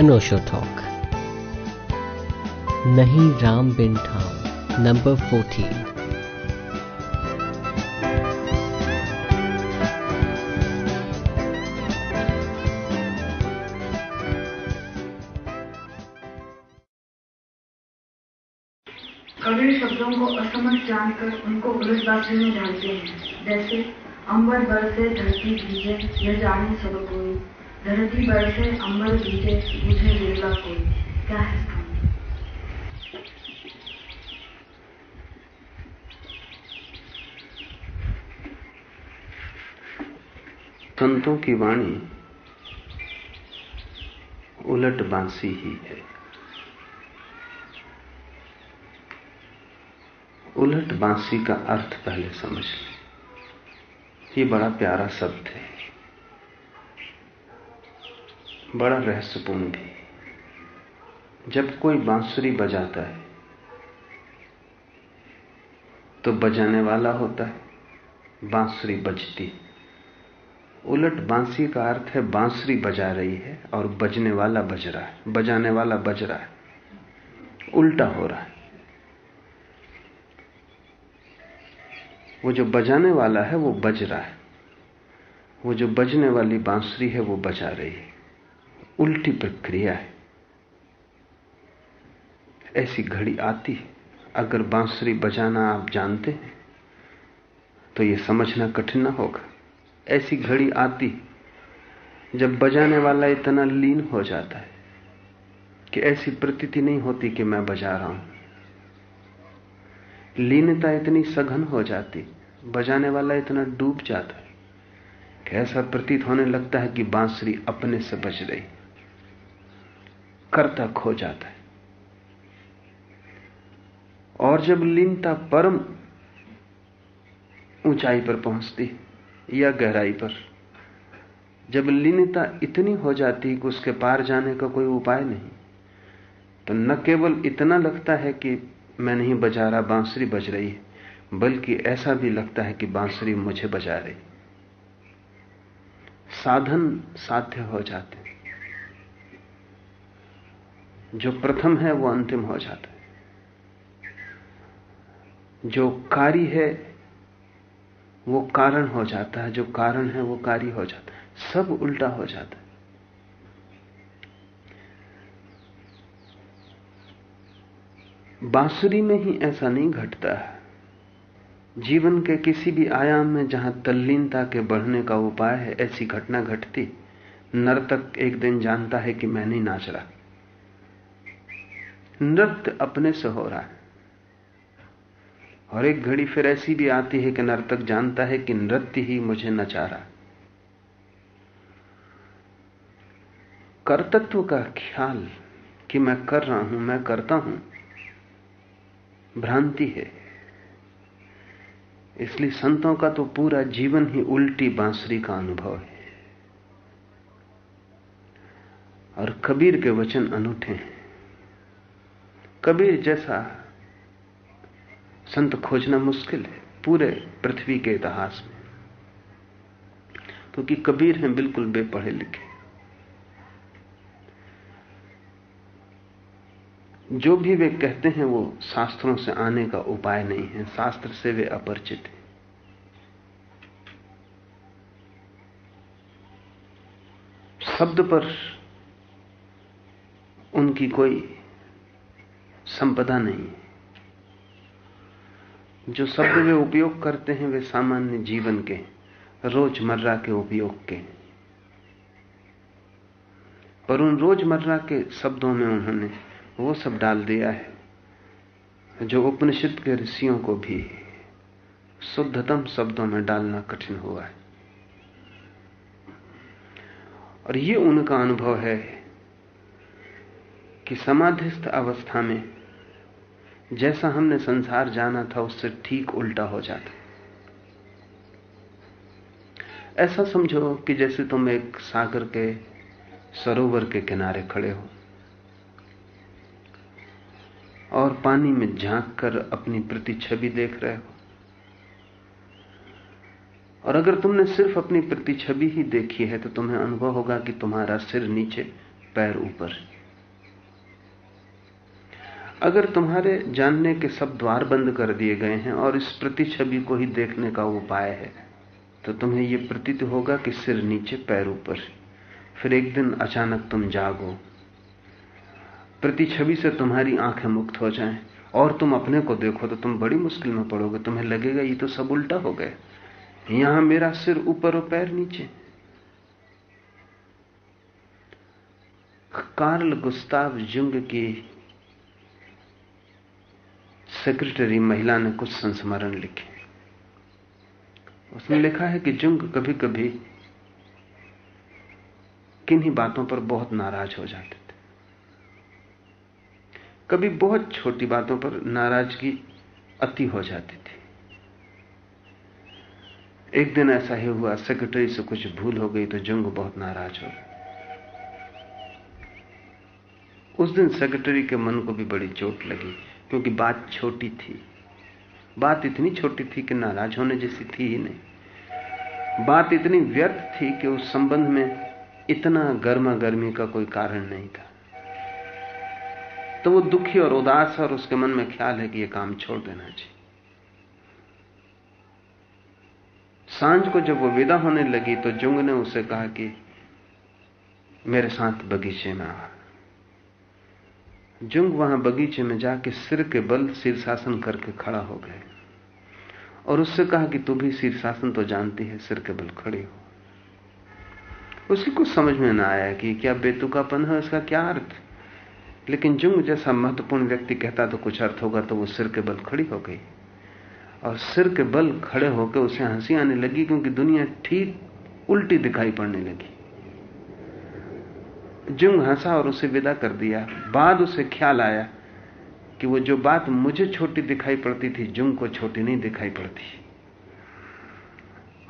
अनोशो talk नहीं राम बिन ठाम number fourteen कवि शब्दों को असमझ जानकर उनको उलटबाजी में डालते हैं। जैसे, अंबर बरसे धरती भीजे यह जाने सब कोई धरती बरसे अंबर भीजे मुझे बिरला कोई क्या है मतलब? संतों की वाणी उलट बांसी ही है। उलट बांसी का अर्थ पहले समझ लें। ये बड़ा प्यारा शब्द है। बड़ा रहस्यपूर्ण भी जब कोई बांसुरी बजाता है तो बजाने वाला होता है, बांसुरी बजती उलट बांसी का अर्थ है, बांसुरी बजा रही है और बजने वाला बज रहा है, बजाने वाला बज रहा है। उल्टा हो रहा है। वो जो बजाने वाला है, वो बज रहा है। वो जो बजने वाली बांसुरी है, वो बजा रही है। उल्टी प्रक्रिया है। ऐसी घड़ी आती है। अगर बांसुरी बजाना आप जानते हैं तो यह समझना कठिन ना होगा। ऐसी घड़ी आती जब बजाने वाला इतना लीन हो जाता है कि ऐसी प्रतीति नहीं होती कि मैं बजा रहा हूँ। लीनता इतनी सघन हो जाती, बजाने वाला इतना डूब जाता है कि ऐसा प्रतीत होने लगता है कि बांसुरी अपने से बज रही। करता खो जाता है। और जब लीनता परम ऊंचाई पर पहुँचती या गहराई पर, जब लीनता इतनी हो जाती कि उसके पार जाने का कोई उपाय नहीं तो न केवल इतना लगता है कि मैं नहीं बजा रहा, बांसुरी बज रही है, बल्कि ऐसा भी लगता है कि बांसुरी मुझे बजा रही साधन साध्य हो जाते जो प्रथम है, वो अंतिम हो जाता है। जो कार्य है, वो कारण हो जाता है। जो कारण है, वो कार्य हो जाता है। सब उल्टा हो जाता है। बांसुरी में ही ऐसा नहीं घटता है। जीवन के किसी भी आयाम में जहाँ तल्लीनता के बढ़ने का उपाय है, ऐसी घटना घटती। नर्तक एक दिन जानता है कि मैं नहीं नाच रहा। नृत्य अपने से हो रहा है। और एक घड़ी फिर ऐसी भी आती है कि नर्तक जानता है कि नृत्य ही मुझे नचा रहा कर्तत्व का ख्याल कि मैं कर रहा हूँ, मैं करता हूँ, भ्रांति है। इसलिए संतों का तो पूरा जीवन ही उल्टी बांसुरी का अनुभव है। और कबीर के वचन अनूठे हैं। कबीर जैसा संत खोजना मुश्किल है पूरे पृथ्वी के इतिहास में। क्योंकि कबीर हैं बिल्कुल बेपढ़े लिखे। जो भी वे कहते हैं वो शास्त्रों से आने का उपाय नहीं है, शास्त्र से वे अपरिचित हैं। शब्द पर उनकी कोई संपदा नहीं है। जो शब्द वे उपयोग करते हैं, वे सामान्य जीवन के, रोज़मर्रा के उपयोग के पर उन रोज़मर्रा के शब्दों में उन्होंने वो सब डाल दिया है, जो उपनिषद के ऋषियों को भी शुद्धतम शब्दों में डालना कठिन हुआ है। और ये उनका अनुभव है कि समाधिस्थ अवस्था में जैसा हमने संसार जाना था, उससे ठीक उल्टा हो जाता। ऐसा समझो कि जैसे तुम एक सागर के, सरोवर के किनारे खड़े हो और पानी में झाँक कर अपनी प्रतिछवि देख रहे हो। और अगर तुमने सिर्फ़ अपनी प्रतिछवि ही देखी है तो तुम्हें अनुभव होगा कि तुम्हारा सिर नीचे, पैर ऊपर अगर तुम्हारे जानने के सब द्वार बंद कर दिए गए हैं और इस प्रति छवि को ही देखने का उपाय है तो तुम्हें यह प्रतीत होगा कि सिर नीचे पैर ऊपर फिर एक दिन अचानक तुम जागो। प्रति छवि से तुम्हारी आँखें मुक्त हो जाएँ और तुम अपने को देखो तो तुम बड़ी मुश्किल में पड़ोगे। तुम्हें लगेगा, ये तो सब उल्टा हो गया। यहाँ मेरा सिर ऊपर और पैर नीचे। कार्ल गुस्ताव जुंग की सेक्रेटरी महिला ने कुछ संस्मरण लिखे। उसने लिखा है कि जुंग कभी कभी किन्हीं बातों पर बहुत नाराज़ हो जाते थे। कभी बहुत छोटी बातों पर नाराज़गी अति हो जाती थी। एक दिन ऐसा ही हुआ सेक्रेटरी से कुछ भूल हो गई तो जुंग बहुत नाराज़ हो गए उस दिन सेक्रेटरी के मन को भी बड़ी चोट लगी। क्योंकि बात छोटी थी। बात इतनी छोटी थी कि नाराज़ होने जैसी थी ही नहीं। बात इतनी व्यर्थ थी कि उस संबंध में इतना गर्मा गर्मी का कोई कारण नहीं था। तो वो दुखी और उदास और उसके मन में ख्याल है कि यह काम छोड़ देना चाहिए। साँझ को जब वो विदा होने लगी तो जुंग ने उसे कहा कि मेरे साथ बगीचे में आ। जुंग वहाँ बगीचे में जाके सिर के बल शीर्षासन करके खड़ा हो गए। और उससे कहा कि तू भी शीर्षासन तो जानती है, सिर के बल खड़ी हो। उसे कुछ समझ में ना आया कि क्या बेतुकापन है, इसका क्या अर्थ? लेकिन जुंग जैसा महत्वपूर्ण व्यक्ति कहता तो कुछ अर्थ होगा तो वो सिर के बल खड़ी हो गई। और सिर के बल खड़े होकर उसे हँसी आने लगी, क्योंकि दुनिया ठीक उल्टी दिखाई पड़ने लगी। जुंग हंसा और उसे विदा कर दिया। बाद उसे ख्याल आया कि वो जो बात मुझे छोटी दिखाई पड़ती थी, जुंग को छोटी नहीं दिखाई पड़ती।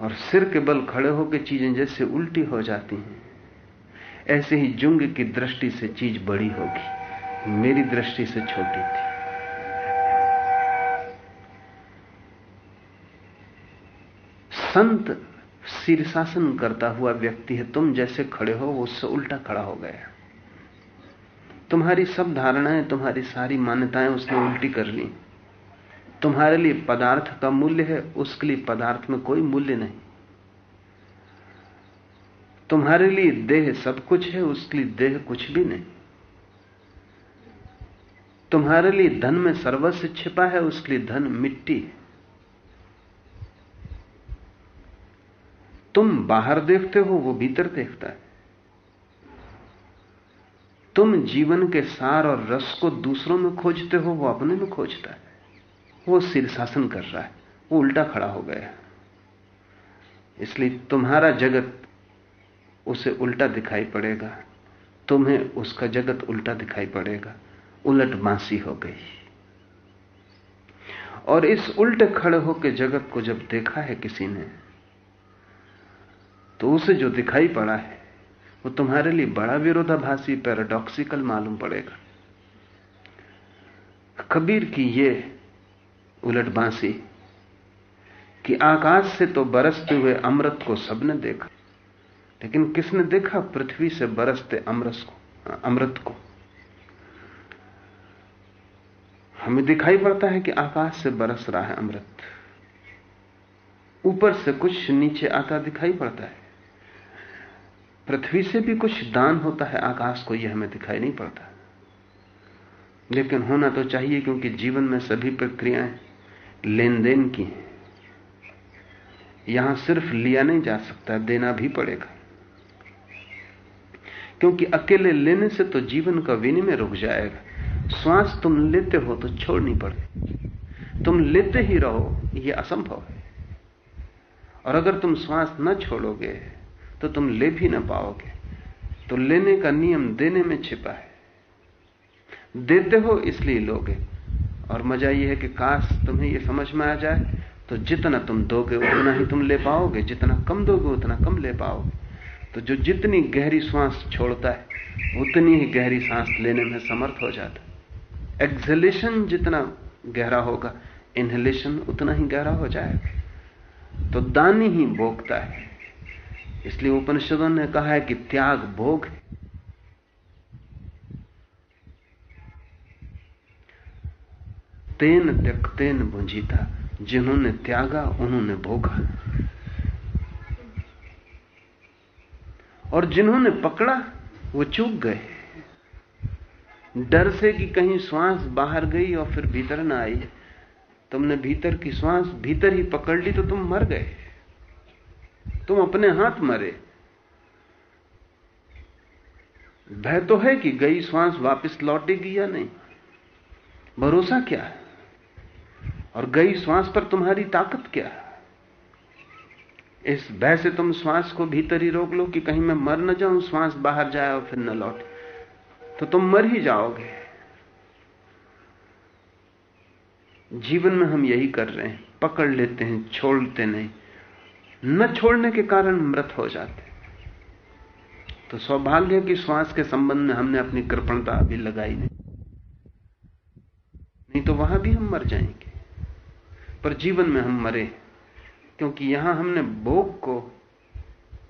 और सिर के बल खड़े होकर चीज़ें जैसे उल्टी हो जाती हैं। ऐसे ही जुंग की दृष्टि से चीज़ बड़ी होगी। मेरी दृष्टि से छोटी थी। संत शीर्षासन करता हुआ व्यक्ति है, तुम जैसे खड़े हो, वो उससे उल्टा खड़ा हो गया तुम्हारी सब धारणाएँ, तुम्हारी सारी मान्यताएँ उसने उल्टी कर ली। तुम्हारे लिए पदार्थ का मूल्य है, उसके लिए पदार्थ में कोई मूल्य नहीं। तुम्हारे लिए देह सब कुछ है, उसके लिए देह कुछ भी नहीं। तुम्हारे लिए धन में सर्वस्व छिपा है, उसके लिए धन मिट्टी है। तुम बाहर देखते हो, वो भीतर देखता है। तुम जीवन के सार और रस को दूसरों में खोजते हो, वो अपने में खोजता है। वो शीर्षासन कर रहा है, वो उल्टा खड़ा हो गया इसलिए तुम्हारा जगत उसे उल्टा दिखाई पड़ेगा, तुम्हें उसका जगत उल्टा दिखाई पड़ेगा, उलट बांसी हो गई। और इस उल्टे खड़े होकर जगत को जब देखा है किसी ने तो उसे जो दिखाई पड़ा है, वो तुम्हारे लिए बड़ा विरोधाभासी पैराडॉक्सिकल मालूम पड़ेगा। कबीर की ये उलट बांसी कि आकाश से तो बरसते हुए अमृत को सबने देखा, लेकिन किसने देखा पृथ्वी से बरसते अमरस को, अमृत को? हमें दिखाई पड़ता है कि आकाश से बरस रहा है अमृत। ऊपर से कुछ नीचे आता दिखाई पड़ता है। पृथ्वी से भी कुछ दान होता है, आकाश को यह हमें दिखाई नहीं पड़ता। लेकिन होना तो चाहिए क्योंकि जीवन में सभी प्रक्रियाएँ लेन देन की हैं। यहाँ सिर्फ़ लिया नहीं जा सकता, देना भी पड़ेगा। क्योंकि अकेले लेने से तो जीवन का विनिमय रुक जाएगा। श्वास तुम लेते हो तो छोड़नी पड़े तुम लेते ही रहो यह असंभव है। और अगर तुम श्वास न छोड़ोगे तो तुम ले भी ना पाओगे। तो लेने का नियम देने में छिपा है। देते हो इसलिए लोगे। और मज़ा यह है कि काश तुम्हें यह समझ में आ जाए तो जितना तुम दोगे उतना ही तुम ले पाओगे। जितना कम दोगे उतना कम ले पाओगे। तो जो जितनी गहरी सांस छोड़ता है, उतनी ही गहरी सांस लेने में समर्थ हो जाता है। एक्सलेशन जितना गहरा होगा इनहेलेशन उतना ही गहरा हो जाएगा। तो दानी ही भोगता है। इसलिए उपनिषदों ने कहा है कि त्याग भोग है। तेन त्यक्तेन भुंजीता, जिन्होंने त्यागा, उन्होंने भोगा। और जिन्होंने पकड़ा, वो चूक गए। डर से कि कहीं श्वास बाहर गई और फिर भीतर ना आई। तुमने भीतर की श्वास भीतर ही पकड़ ली तो तुम मर गए। तुम अपने हाथ मरे। भय तो है कि गई श्वास वापस लौटेगी या नहीं। भरोसा क्या है? और गई श्वास पर तुम्हारी ताकत क्या है? इस भय से तुम श्वास को भीतर ही रोक लो कि कहीं मैं मर न जाऊँ श्वास बाहर जाए और फिर न लौटे। तो तुम मर ही जाओगे। जीवन में हम यही कर रहे हैं, पकड़ लेते हैं, छोड़ते नहीं। न छोड़ने के कारण मृत हो जाते। तो सौभाग्य की श्वास के संबंध में हमने अपनी कृपणता अभी लगाई नहीं। नहीं तो वहाँ भी हम मर जाएँगे। पर जीवन में हम मरे क्योंकि यहाँ हमने भोग को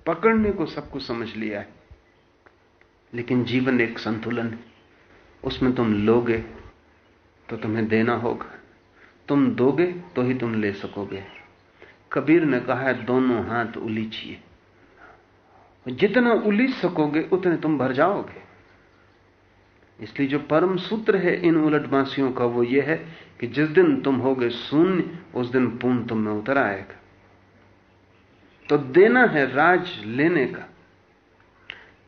पकड़ने को सब कुछ समझ लिया है। लेकिन जीवन एक संतुलन है। उसमें तुम लोगे तो तुम्हें देना होगा। तुम दोगे तो ही तुम ले सकोगे। कबीर ने कहा है, दोनों हाथ उलीचिए। जितना उलीच सकोगे, उतने तुम भर जाओगे। इसलिए जो परम सूत्र है इन उलटवासियों का, वो ये है कि जिस दिन तुम होगे शून्य, उस दिन पूर्ण तुम में उतर आएगा। तो देना है राज लेने का,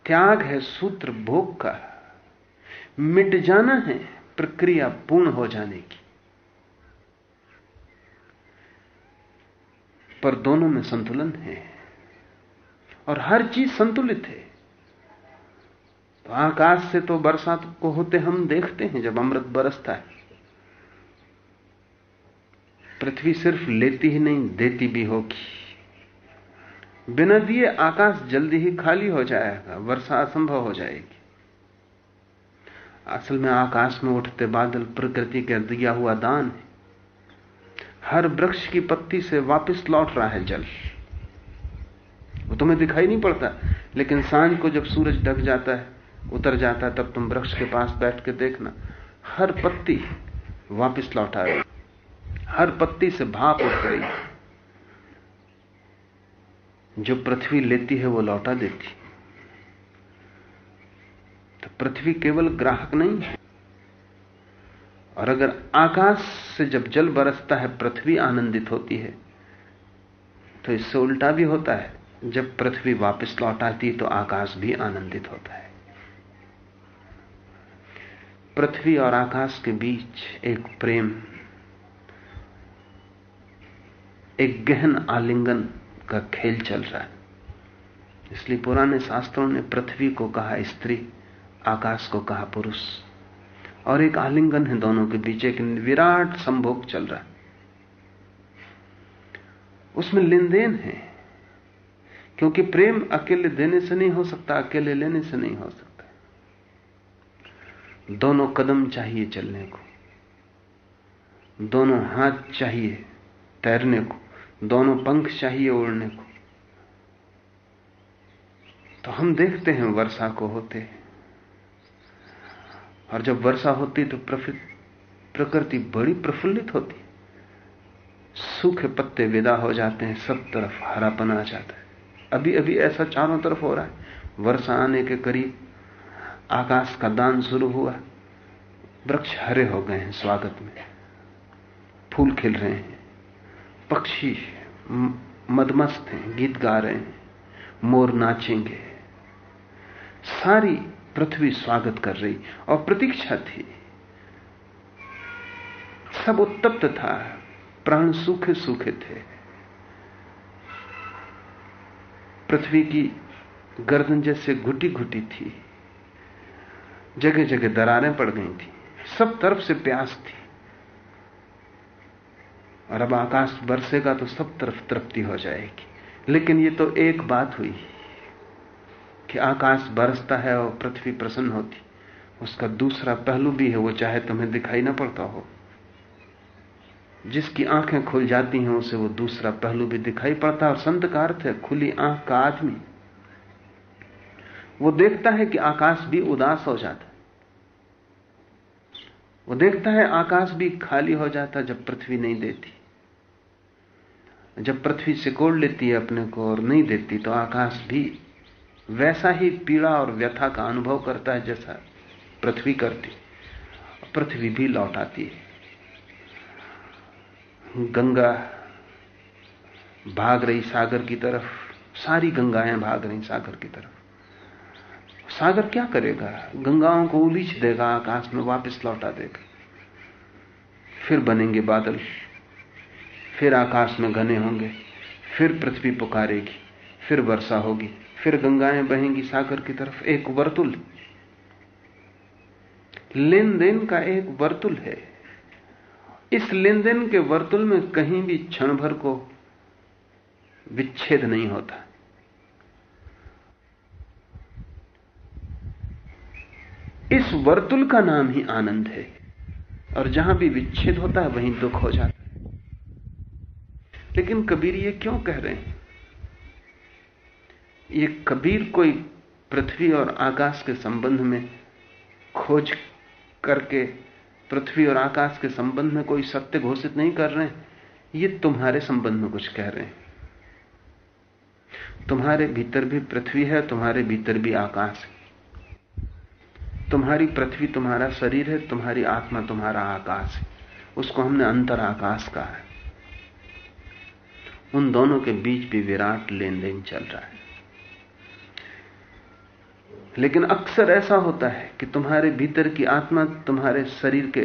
त्याग है सूत्र भोग का, मिट जाना है प्रक्रिया पूर्ण हो जाने की। पर दोनों में संतुलन है। और हर चीज़ संतुलित है। तो आकाश से तो बरसात को होते हम देखते हैं जब अमृत बरसता है। पृथ्वी सिर्फ़ लेती ही नहीं, देती भी होगी। बिना दिए आकाश जल्दी ही खाली हो जाएगा, वर्षा असंभव हो जाएगी। असल में आकाश में उठते बादल प्रकृति का दिया हुआ दान है। हर वृक्ष की पत्ती से वापस लौट रहा है जल। वो तुम्हें दिखाई नहीं पड़ता, लेकिन साँझ को जब सूरज ढक जाता है, उतर जाता है, तब तुम वृक्ष के पास बैठ के देखना, हर पत्ती वापस लौटा रही हर पत्ती से भाप उठ रही जो पृथ्वी लेती है, वो लौटा देती तो पृथ्वी केवल ग्राहक नहीं है। और अगर आकाश से जब जल बरसता है, पृथ्वी आनंदित होती है तो इससे उल्टा भी होता है। जब पृथ्वी वापस लौट आती है तो आकाश भी आनंदित होता है। पृथ्वी और आकाश के बीच एक प्रेम, एक गहन आलिंगन का खेल चल रहा है। इसलिए पुराने शास्त्रों ने पृथ्वी को कहा, स्त्री, आकाश को कहा, पुरुष। और एक आलिंगन है दोनों के बीच, एक विराट संभोग चल रहा है। उसमें लेन देन है, क्योंकि प्रेम अकेले देने से नहीं हो सकता, अकेले लेने से नहीं हो सकता। दोनों कदम चाहिए चलने को, दोनों हाथ चाहिए तैरने को, दोनों पंख चाहिए उड़ने को। तो हम देखते हैं वर्षा को होते और जब वर्षा होती तो प्रकृति बड़ी प्रफुल्लित होती सूखे पत्ते विदा हो जाते हैं, सब तरफ़ हरापन आ जाता है। अभी अभी ऐसा चारों तरफ़ हो रहा है। वर्षा आने के करीब आकाश का दान शुरू हुआ। वृक्ष हरे हो गए हैं स्वागत में। फूल खिल रहे हैं। पक्षी मदमस्त हैं, गीत गा रहे हैं। मोर नाचेंगे। सारी पृथ्वी स्वागत कर रही और प्रतीक्षा थी। सब उत्तप्त था, प्राण सूखे सूखे थे। पृथ्वी की गर्दन जैसे घुटी घुटी थी। जगह जगह दरारें पड़ गई थी। सब तरफ़ से प्यास थी। और अब आकाश बरसेगा तो सब तरफ़ तृप्ति हो जाएगी। लेकिन ये तो एक बात हुई। कि आकाश बरसता है और पृथ्वी प्रसन्न होती। उसका दूसरा पहलू भी है, वो चाहे तुम्हें दिखाई ना पड़ता हो। जिसकी आँखें खुल जाती हैं, उसे वो दूसरा पहलू भी दिखाई पड़ता है। और संत का अर्थ है, खुली आँख का आदमी। वो देखता है कि आकाश भी उदास हो जाता है। वो देखता है आकाश भी खाली हो जाता जब पृथ्वी नहीं देती। जब पृथ्वी सिकोड़ लेती है अपने को और नहीं देती तो आकाश भी वैसा ही पीड़ा और व्यथा का अनुभव करता है जैसा पृथ्वी करती। पृथ्वी भी लौट आती है। गंगा भाग रही सागर की तरफ़। सारी गंगाएँ भाग रही सागर की तरफ़। सागर क्या करेगा? गंगाओं को उलीच देगा, आकाश में वापस लौटा देगा। फिर बनेंगे बादल। फिर आकाश में घने होंगे। फिर पृथ्वी पुकारेगी। फिर वर्षा होगी। फिर गंगाएँ बहेंगी सागर की तरफ़ एक वर्तुल। लेन देन का एक वर्तुल है। इस लेन देन के वर्तुल में कहीं भी क्षण भर को विच्छेद नहीं होता। इस वर्तुल का नाम ही आनंद है। और जहाँ भी विच्छेद होता है, वहीं दुख हो जाता है। लेकिन कबीर ये क्यों कह रहे हैं? ये कबीर कोई पृथ्वी और आकाश के संबंध में खोज करके पृथ्वी और आकाश के संबंध में कोई सत्य घोषित नहीं कर रहे ये तुम्हारे संबंध में कुछ कह रहे हैं। तुम्हारे भीतर भी पृथ्वी है, तुम्हारे भीतर भी आकाश है। तुम्हारी पृथ्वी तुम्हारा शरीर है, तुम्हारी आत्मा तुम्हारा आकाश है। उसको हमने अंतर आकाश कहा है। उन दोनों के बीच भी विराट लेन देन चल रहा है। लेकिन अक्सर ऐसा होता है कि तुम्हारे भीतर की आत्मा तुम्हारे शरीर के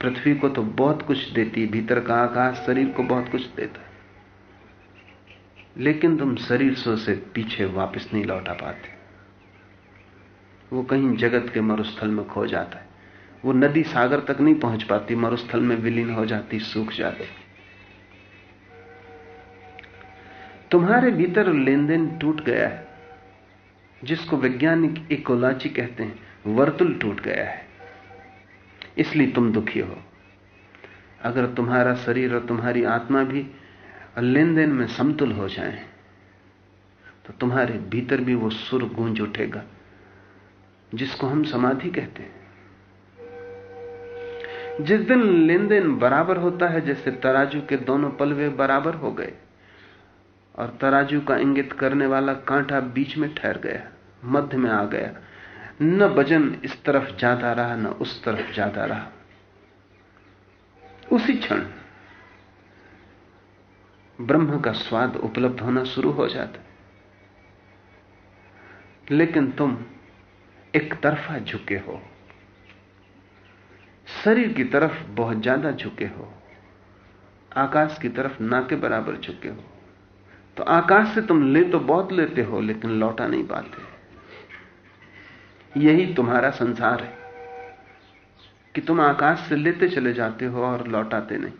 पृथ्वी को तो बहुत कुछ देती भीतर का आकाश शरीर को बहुत कुछ देता है। लेकिन तुम शरीर सो से पीछे वापस नहीं लौटा पाते। वो कहीं जगत के मरुस्थल में खो जाता है। वो नदी सागर तक नहीं पहुँच पाती, मरुस्थल में विलीन हो जाती, सूख जाती। तुम्हारे भीतर लेन देन टूट गया है। जिसको वैज्ञानिक इकोलॉजी कहते हैं, वर्तुल टूट गया है। इसलिए तुम दुखी हो। अगर तुम्हारा शरीर और तुम्हारी आत्मा भी लेन देन में समतुल हो जाए तो तुम्हारे भीतर भी वो सुर गूंज उठेगा, जिसको हम समाधि कहते हैं। जिस दिन लेन देन बराबर होता है, जैसे तराजू के दोनों पलवे बराबर हो गए और तराजू का इंगित करने वाला कांटा बीच में ठहर गया, मध्य में आ गया। न वज़न इस तरफ़ जाता रहा, न उस तरफ़ जाता रहा। उसी क्षण ब्रह्म का स्वाद उपलब्ध होना शुरू हो जाता लेकिन तुम एक तरफा झुके हो। शरीर की तरफ़ बहुत ज़्यादा झुके हो। आकाश की तरफ़ ना के बराबर झुके हो। तो आकाश से तुम ले तो बहुत लेते हो, लेकिन लौटा नहीं पाते। यही तुम्हारा संसार है, कि तुम आकाश से लेते चले जाते हो और लौटाते नहीं।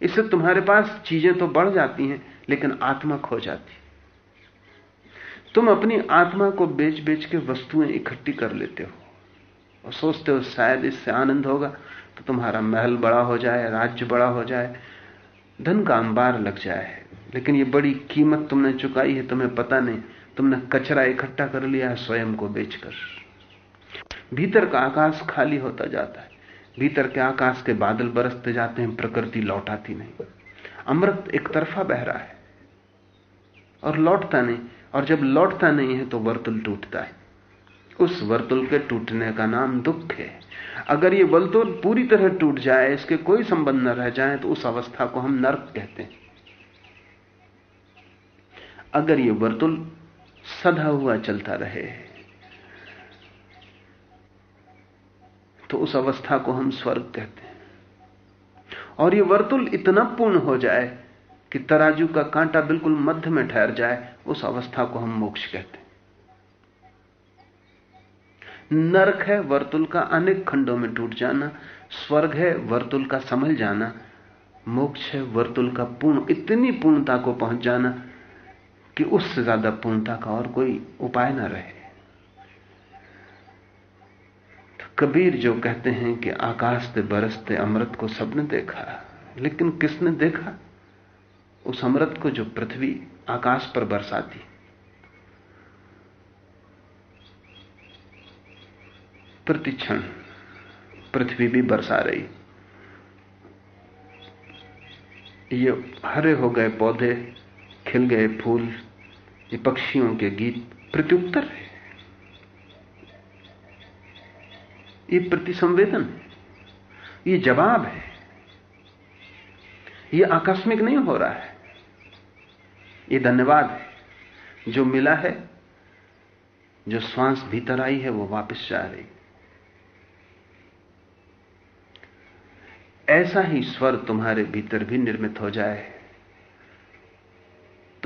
इससे तुम्हारे पास चीज़ें तो बढ़ जाती हैं, लेकिन आत्मा खो जाती तुम अपनी आत्मा को बेच बेच के वस्तुएँ इकट्ठी कर लेते हो, और सोचते हो शायद इससे आनंद होगा तो तुम्हारा महल बड़ा हो जाए, राज्य बड़ा हो जाए, धन का अंबार लग जाए। लेकिन ये बड़ी कीमत तुमने चुकाई है, तुम्हें पता नहीं। तुमने कचरा इकट्ठा कर लिया है स्वयं को बेचकर। भीतर का आकाश खाली होता जाता है। भीतर के आकाश के बादल बरसते जाते हैं, प्रकृति लौटाती नहीं। अमृत एक तरफा बह रहा है और लौटता नहीं। और जब लौटता नहीं है तो वर्तुल टूटता है। उस वर्तुल के टूटने का नाम दुख है। अगर ये वर्तुल पूरी तरह टूट जाए, इसके कोई संबंध न रह जाए तो उस अवस्था को हम नर्क कहते हैं। अगर यह वर्तुल सदा हुआ चलता रहे तो उस अवस्था को हम स्वर्ग कहते हैं। और यह वर्तुल इतना पूर्ण हो जाए कि तराजू का कांटा बिल्कुल मध्य में ठहर जाए, उस अवस्था को हम मोक्ष कहते हैं। नरक है वर्तुल का अनेक खंडों में टूट जाना, स्वर्ग है वर्तुल का संभल जाना, मोक्ष है वर्तुल का पूर्ण, इतनी पूर्णता को पहुँच जाना कि उससे ज़्यादा पूर्णता का और कोई उपाय ना रहे। तो कबीर जो कहते हैं कि आकाश से बरसते अमृत को सबने देखा, लेकिन किसने देखा? उस अमृत को जो पृथ्वी आकाश पर बरसाती। प्रतिक्षण पृथ्वी भी बरसा रही। ये हरे हो गए पौधे, खिल गए फूल ये पक्षियों के गीत प्रत्युत्तर है। ये प्रतिसंवेदन है ये जवाब है। ये आकस्मिक नहीं हो रहा है। ये धन्यवाद है। जो मिला है, जो श्वास भीतर आई है, वो वापस जा रही। ऐसा ही स्वर तुम्हारे भीतर भी निर्मित हो जाए।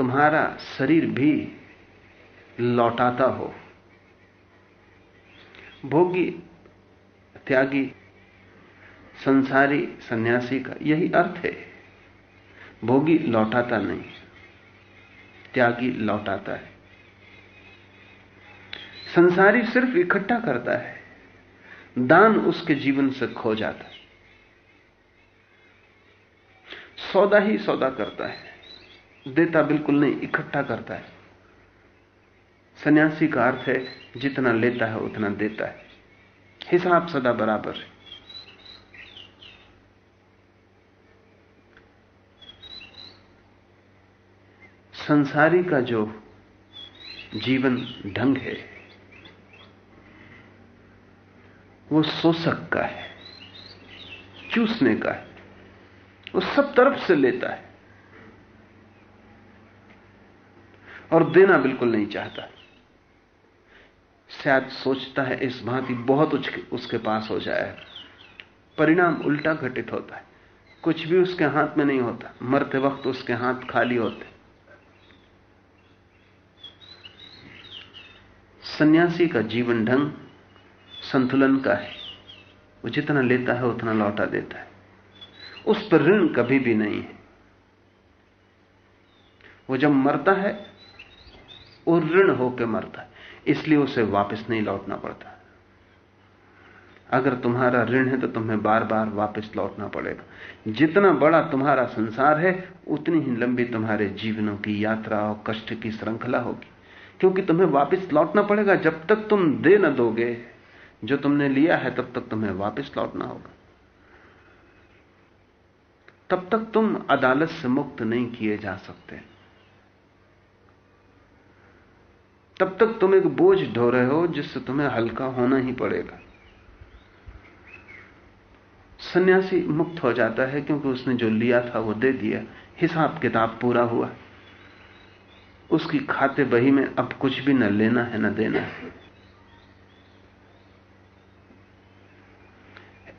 तुम्हारा शरीर भी लौटाता हो। भोगी, त्यागी, संसारी सन्यासी का यही अर्थ है। भोगी लौटाता नहीं, त्यागी लौटाता है। संसारी सिर्फ़ इकट्ठा करता है, दान उसके जीवन से खो जाता है। सौदा ही सौदा करता है। देता बिल्कुल नहीं, इकट्ठा करता है। सन्यासी का अर्थ है, जितना लेता है, उतना देता है। हिसाब सदा बराबर है। संसारी का जो जीवन ढंग है, वो शोषक का है, चूसने का है, वो सब तरफ़ से लेता है। और देना बिल्कुल नहीं चाहता। शायद सोचता है, इस भांति बहुत उच्च उसके पास हो जाए। परिणाम उल्टा घटित होता है। कुछ भी उसके हाथ में नहीं होता। मरते वक्त उसके हाथ खाली होते। सन्यासी का जीवन ढंग संतुलन का है। वो जितना लेता है, उतना लौटा देता है। उस पर ऋण कभी भी नहीं है। वो जब मरता है वो ऋण होकर मरता है। इसलिए उसे वापस नहीं लौटना पड़ता। अगर तुम्हारा ऋण है तो तुम्हें बार बार वापस लौटना पड़ेगा। जितना बड़ा तुम्हारा संसार है, उतनी ही लंबी तुम्हारे जीवनों की यात्रा और कष्ट की श्रृंखला होगी। क्योंकि तुम्हें वापस लौटना पड़ेगा। जब तक तुम दे न दोगे, जो तुमने लिया है, तब तक तुम्हें वापस लौटना होगा। तब तक तुम अदालत से मुक्त नहीं किए जा सकते। तब तक तुम एक बोझ ढो रहे हो जिससे तुम्हें हल्का होना ही पड़ेगा। सन्यासी मुक्त हो जाता है क्योंकि उसने जो लिया था वो दे दिया। हिसाब किताब पूरा हुआ। उसकी खाते बही में अब कुछ भी न लेना है, न देना है।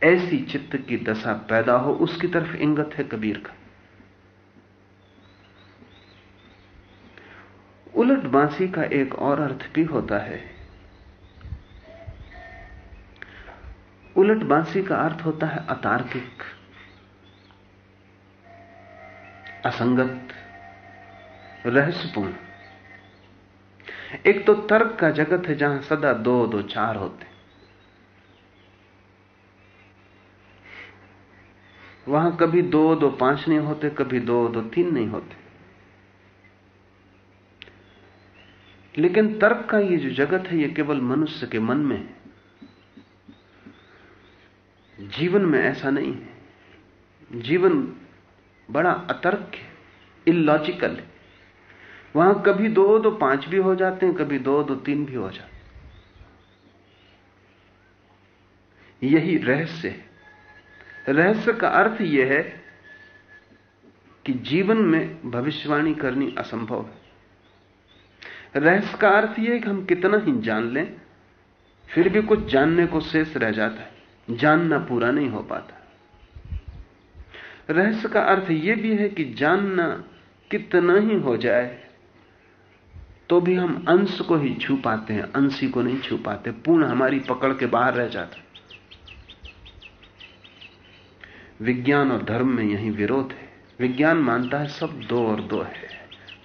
ऐसी चित्त की दशा पैदा हो, उसकी तरफ़ इंगत है कबीर का। उलट बांसी का एक और अर्थ भी होता है। उलट बांसी का अर्थ होता है अतार्किक, असंगत, रहस्यपूर्ण। एक तो तर्क का जगत है जहाँ सदा दो दो चार होते। वहाँ कभी दो दो पाँच नहीं होते, कभी दो दो तीन नहीं होते। लेकिन तर्क का ये जो जगत है, ये केवल मनुष्य के मन में है। जीवन में ऐसा नहीं है। जीवन बड़ा अतर्क है इलॉजिकल है। वहाँ कभी दो दो पाँच भी हो जाते हैं, कभी दो दो तीन भी हो जाते हैं। यही रहस्य है। रहस्य का अर्थ यह है कि जीवन में भविष्यवाणी करनी असंभव है। रहस्य का अर्थ यह है कि हम कितना ही जान लें, फिर भी कुछ जानने को शेष रह जाता है। जानना पूरा नहीं हो पाता। रहस्य का अर्थ यह भी है कि जानना कितना ही हो जाए तो भी हम अंश को ही छू पाते हैं, अंशी को नहीं छू पाते, पूर्ण हमारी पकड़ के बाहर रह जाता विज्ञान और धर्म में यही विरोध है। विज्ञान मानता है सब दो और दो है,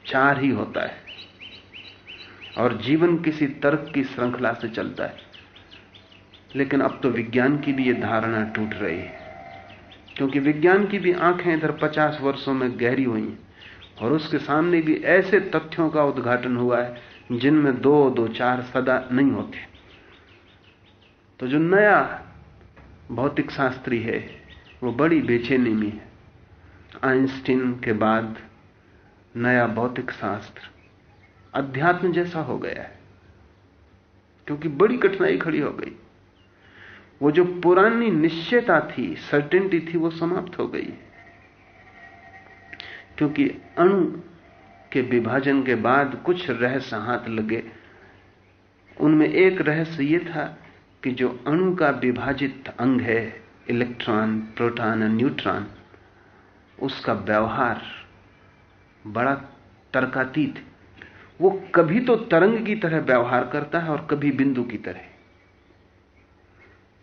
चार ही होता है। और जीवन किसी तर्क की श्रृंखला से चलता है। लेकिन अब तो विज्ञान की भी यह धारणा टूट रही है। क्योंकि विज्ञान की भी आँखें इधर पचास वर्षों में गहरी हुई हैं और उसके सामने भी ऐसे तथ्यों का उद्घाटन हुआ है जिनमें दो दो चार सदा नहीं होते। तो जो नया भौतिक शास्त्री है, वो बड़ी बेचैनी में है। आइंस्टीन के बाद नया भौतिक शास्त्र। अध्यात्म जैसा हो गया है। क्योंकि बड़ी कठिनाई खड़ी हो गई। वो जो पुरानी निश्चयता थी सर्टेनिटी थी, वो समाप्त हो गई क्योंकि अणु के विभाजन के बाद कुछ रहस्य हाथ लगे। उनमें एक रहस्य यह था कि जो अणु का विभाजित अंग है इलेक्ट्रॉन प्रोटॉन और न्यूट्रॉन उसका व्यवहार बड़ा तर्कातीत वो कभी तो तरंग की तरह व्यवहार करता है और कभी बिंदु की तरह।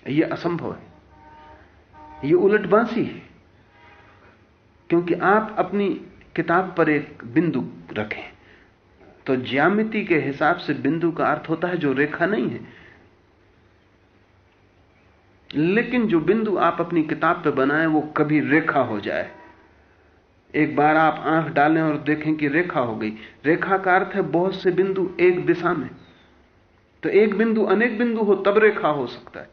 यह असंभव है। यह उलटबांसी है। क्योंकि आप अपनी किताब पर एक बिंदु रखें तो ज्यामिति के हिसाब से बिंदु का अर्थ होता है जो रेखा नहीं है। लेकिन जो बिंदु आप अपनी किताब पर बनाए, वो कभी रेखा हो जाए। एक बार आप आँख डालें और देखें कि रेखा हो गई। रेखा का अर्थ है बहुत से बिंदु एक दिशा में। तो एक बिंदु अनेक बिंदु हो, तब रेखा हो सकता है।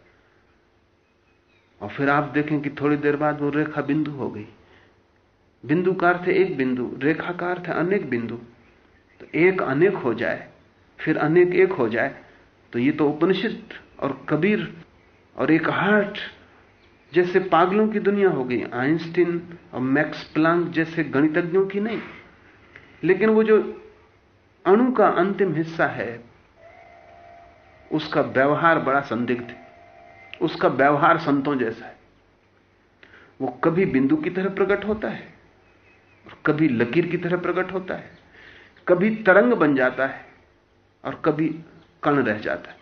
और फिर आप देखें कि थोड़ी देर बाद वो रेखा बिंदु हो गई। बिंदु का अर्थ एक बिंदु, रेखा का अर्थ अनेक बिंदु। तो एक अनेक हो जाए, फिर अनेक एक हो जाए तो ये तो उपनिषद और कबीर और एक हार्ट जैसे पागलों की दुनिया हो गई, आइंस्टीन और मैक्स प्लांक जैसे गणितज्ञों की नहीं। लेकिन वो जो अणु का अंतिम हिस्सा है, उसका व्यवहार बड़ा संदिग्ध है। उसका व्यवहार संतों जैसा है। वो कभी बिंदु की तरह प्रकट होता है और कभी लकीर की तरह प्रकट होता है। कभी तरंग बन जाता है और कभी कण रह जाता है।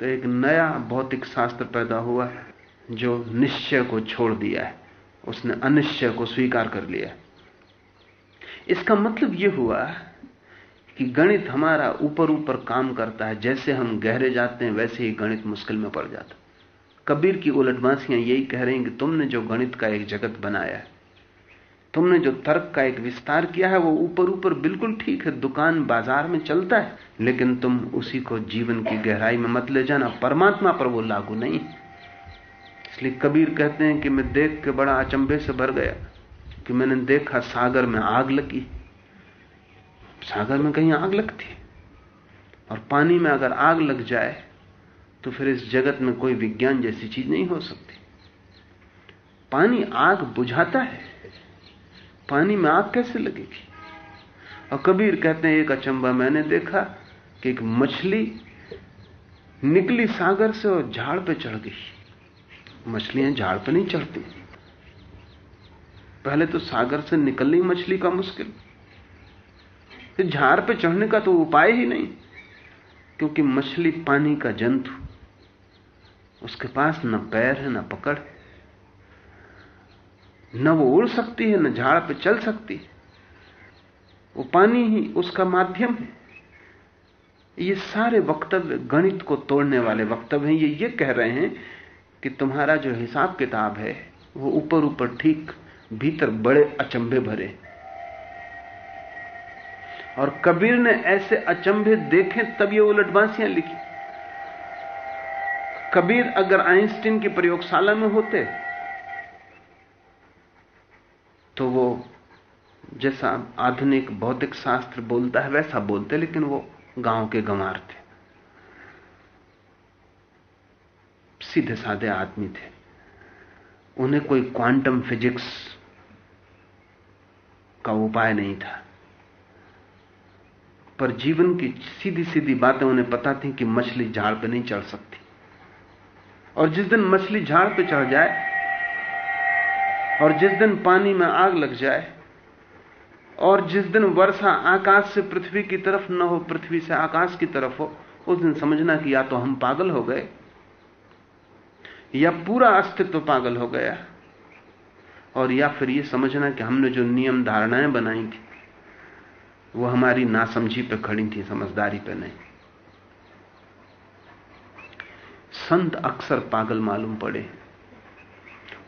तो एक नया भौतिक शास्त्र पैदा हुआ है, जो निश्चय को छोड़ दिया है। उसने अनिश्चय को स्वीकार कर लिया इसका मतलब यह हुआ कि गणित हमारा ऊपर ऊपर काम करता है। जैसे हम गहरे जाते हैं, वैसे ही गणित मुश्किल में पड़ जाता कबीर की उलटबांसियाँ यही कह रही हैं कि तुमने जो गणित का एक जगत बनाया है तुमने जो तर्क का एक विस्तार किया है, वो ऊपर ऊपर बिल्कुल ठीक है, दुकान बाज़ार में चलता है, लेकिन तुम उसी को जीवन की गहराई में मत ले जाना, परमात्मा पर वो लागू नहीं इसलिए कबीर कहते हैं कि मैं देख के बड़ा अचंभे से भर गया, कि मैंने देखा सागर में आग लगी। सागर में कहीं आग लगती और पानी में अगर आग लग जाए तो फिर इस जगत में कोई विज्ञान जैसी चीज़ नहीं हो सकती। पानी आग बुझाता है पानी में आग कैसे लगेगी? और कबीर कहते हैं, एक अचंबा मैंने देखा कि एक मछली निकली सागर से और झाड़ पे चढ़ गई। मछलियाँ झाड़ पे नहीं चढ़ती। पहले तो सागर से निकलनी मछली का मुश्किल। तो झाड़ पे चढ़ने का तो उपाय ही नहीं, क्योंकि मछली पानी का जंतु। उसके पास न पैर है, न पकड़ है। न वो उड़ सकती है, न झाड़ पे चल सकती है। वो पानी ही उसका माध्यम है। ये सारे वक्तव्य गणित को तोड़ने वाले वक्तव्य हैं। ये ये कह रहे हैं कि तुम्हारा जो हिसाब किताब है, वो ऊपर ऊपर ठीक भीतर बड़े अचंभे भरे और कबीर ने ऐसे अचंभे देखे, तब ये उलटबांसियाँ लिखी। कबीर अगर आइंस्टीन की प्रयोगशाला में होते तो वो जैसा आधुनिक भौतिक शास्त्र बोलता है, वैसा बोलते लेकिन वो गाँव के गंवार थे। सीधे साधे आदमी थे। उन्हें कोई क्वांटम फिजिक्स का उपाय नहीं था। पर जीवन की सीधी सीधी बातें उन्हें पता थी कि मछली झाड़ पे नहीं चढ़ सकती। और जिस दिन मछली झाड़ पे चढ़ जाए और जिस दिन पानी में आग लग जाए, और जिस दिन वर्षा आकाश से पृथ्वी की तरफ़ न हो, पृथ्वी से आकाश की तरफ़ हो, उस दिन समझना कि या तो हम पागल हो गए, या पूरा अस्तित्व पागल हो गया, और या फिर यह समझना कि हमने जो नियम धारणाएँ बनाई थी, वो हमारी नासमझी पे खड़ी थी, समझदारी पे नहीं। संत अक्सर पागल मालूम पड़े।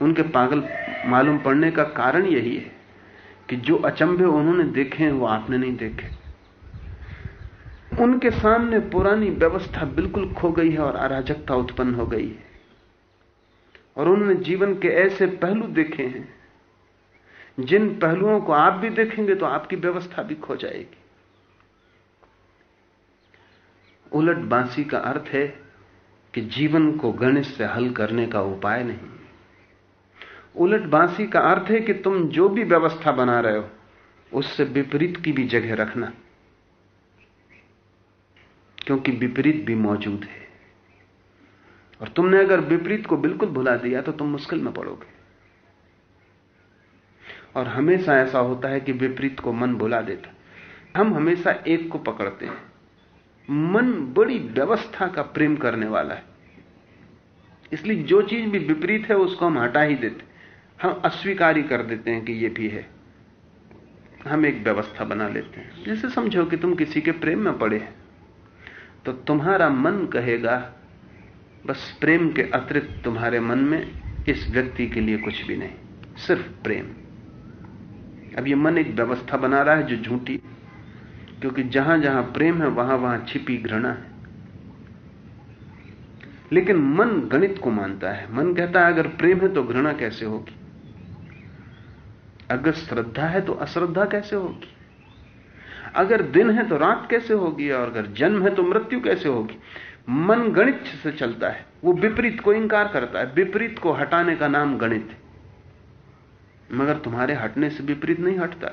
उनके पागल मालूम पड़ने का कारण यही है कि जो अचंभे उन्होंने देखे हैं, वो आपने नहीं देखे। उनके सामने पुरानी व्यवस्था बिल्कुल खो गई है और अराजकता उत्पन्न हो गई है। और उन्होंने जीवन के ऐसे पहलू देखे हैं, जिन पहलुओं को आप भी देखेंगे तो आपकी व्यवस्था भी खो जाएगी। उलट बांसी का अर्थ है कि जीवन को गणित से हल करने का उपाय नहीं। उलट बांसी का अर्थ है कि तुम जो भी व्यवस्था बना रहे हो, उससे विपरीत की भी जगह रखना। क्योंकि विपरीत भी मौजूद है। और तुमने अगर विपरीत को बिल्कुल भुला दिया तो तुम मुश्किल में पड़ोगे। और हमेशा ऐसा होता है कि विपरीत को मन भुला देता हम हमेशा एक को पकड़ते हैं। मन बड़ी व्यवस्था का प्रेम करने वाला है। इसलिए जो चीज़ भी विपरीत है, उसको हम हटा ही देते हम अस्वीकारी कर देते हैं कि ये भी है। हम एक व्यवस्था बना लेते हैं। जैसे समझो कि तुम किसी के प्रेम में पड़े तो तुम्हारा मन कहेगा, बस प्रेम के अतिरिक्त तुम्हारे मन में इस व्यक्ति के लिए कुछ भी नहीं, सिर्फ़ प्रेम। अब ये मन एक व्यवस्था बना रहा है जो झूठी क्योंकि जहाँ जहाँ प्रेम है वहाँ वहाँ छिपी घृणा है। लेकिन मन गणित को मानता है। मन कहता है, अगर प्रेम है तो घृणा कैसे होगी? अगर श्रद्धा है तो अश्रद्धा कैसे होगी? अगर दिन है तो रात कैसे होगी? और अगर जन्म है तो मृत्यु कैसे होगी? मन गणित से चलता है। वो विपरीत को इंकार करता है। विपरीत को हटाने का नाम गणित है। मगर तुम्हारे हटने से विपरीत नहीं हटता।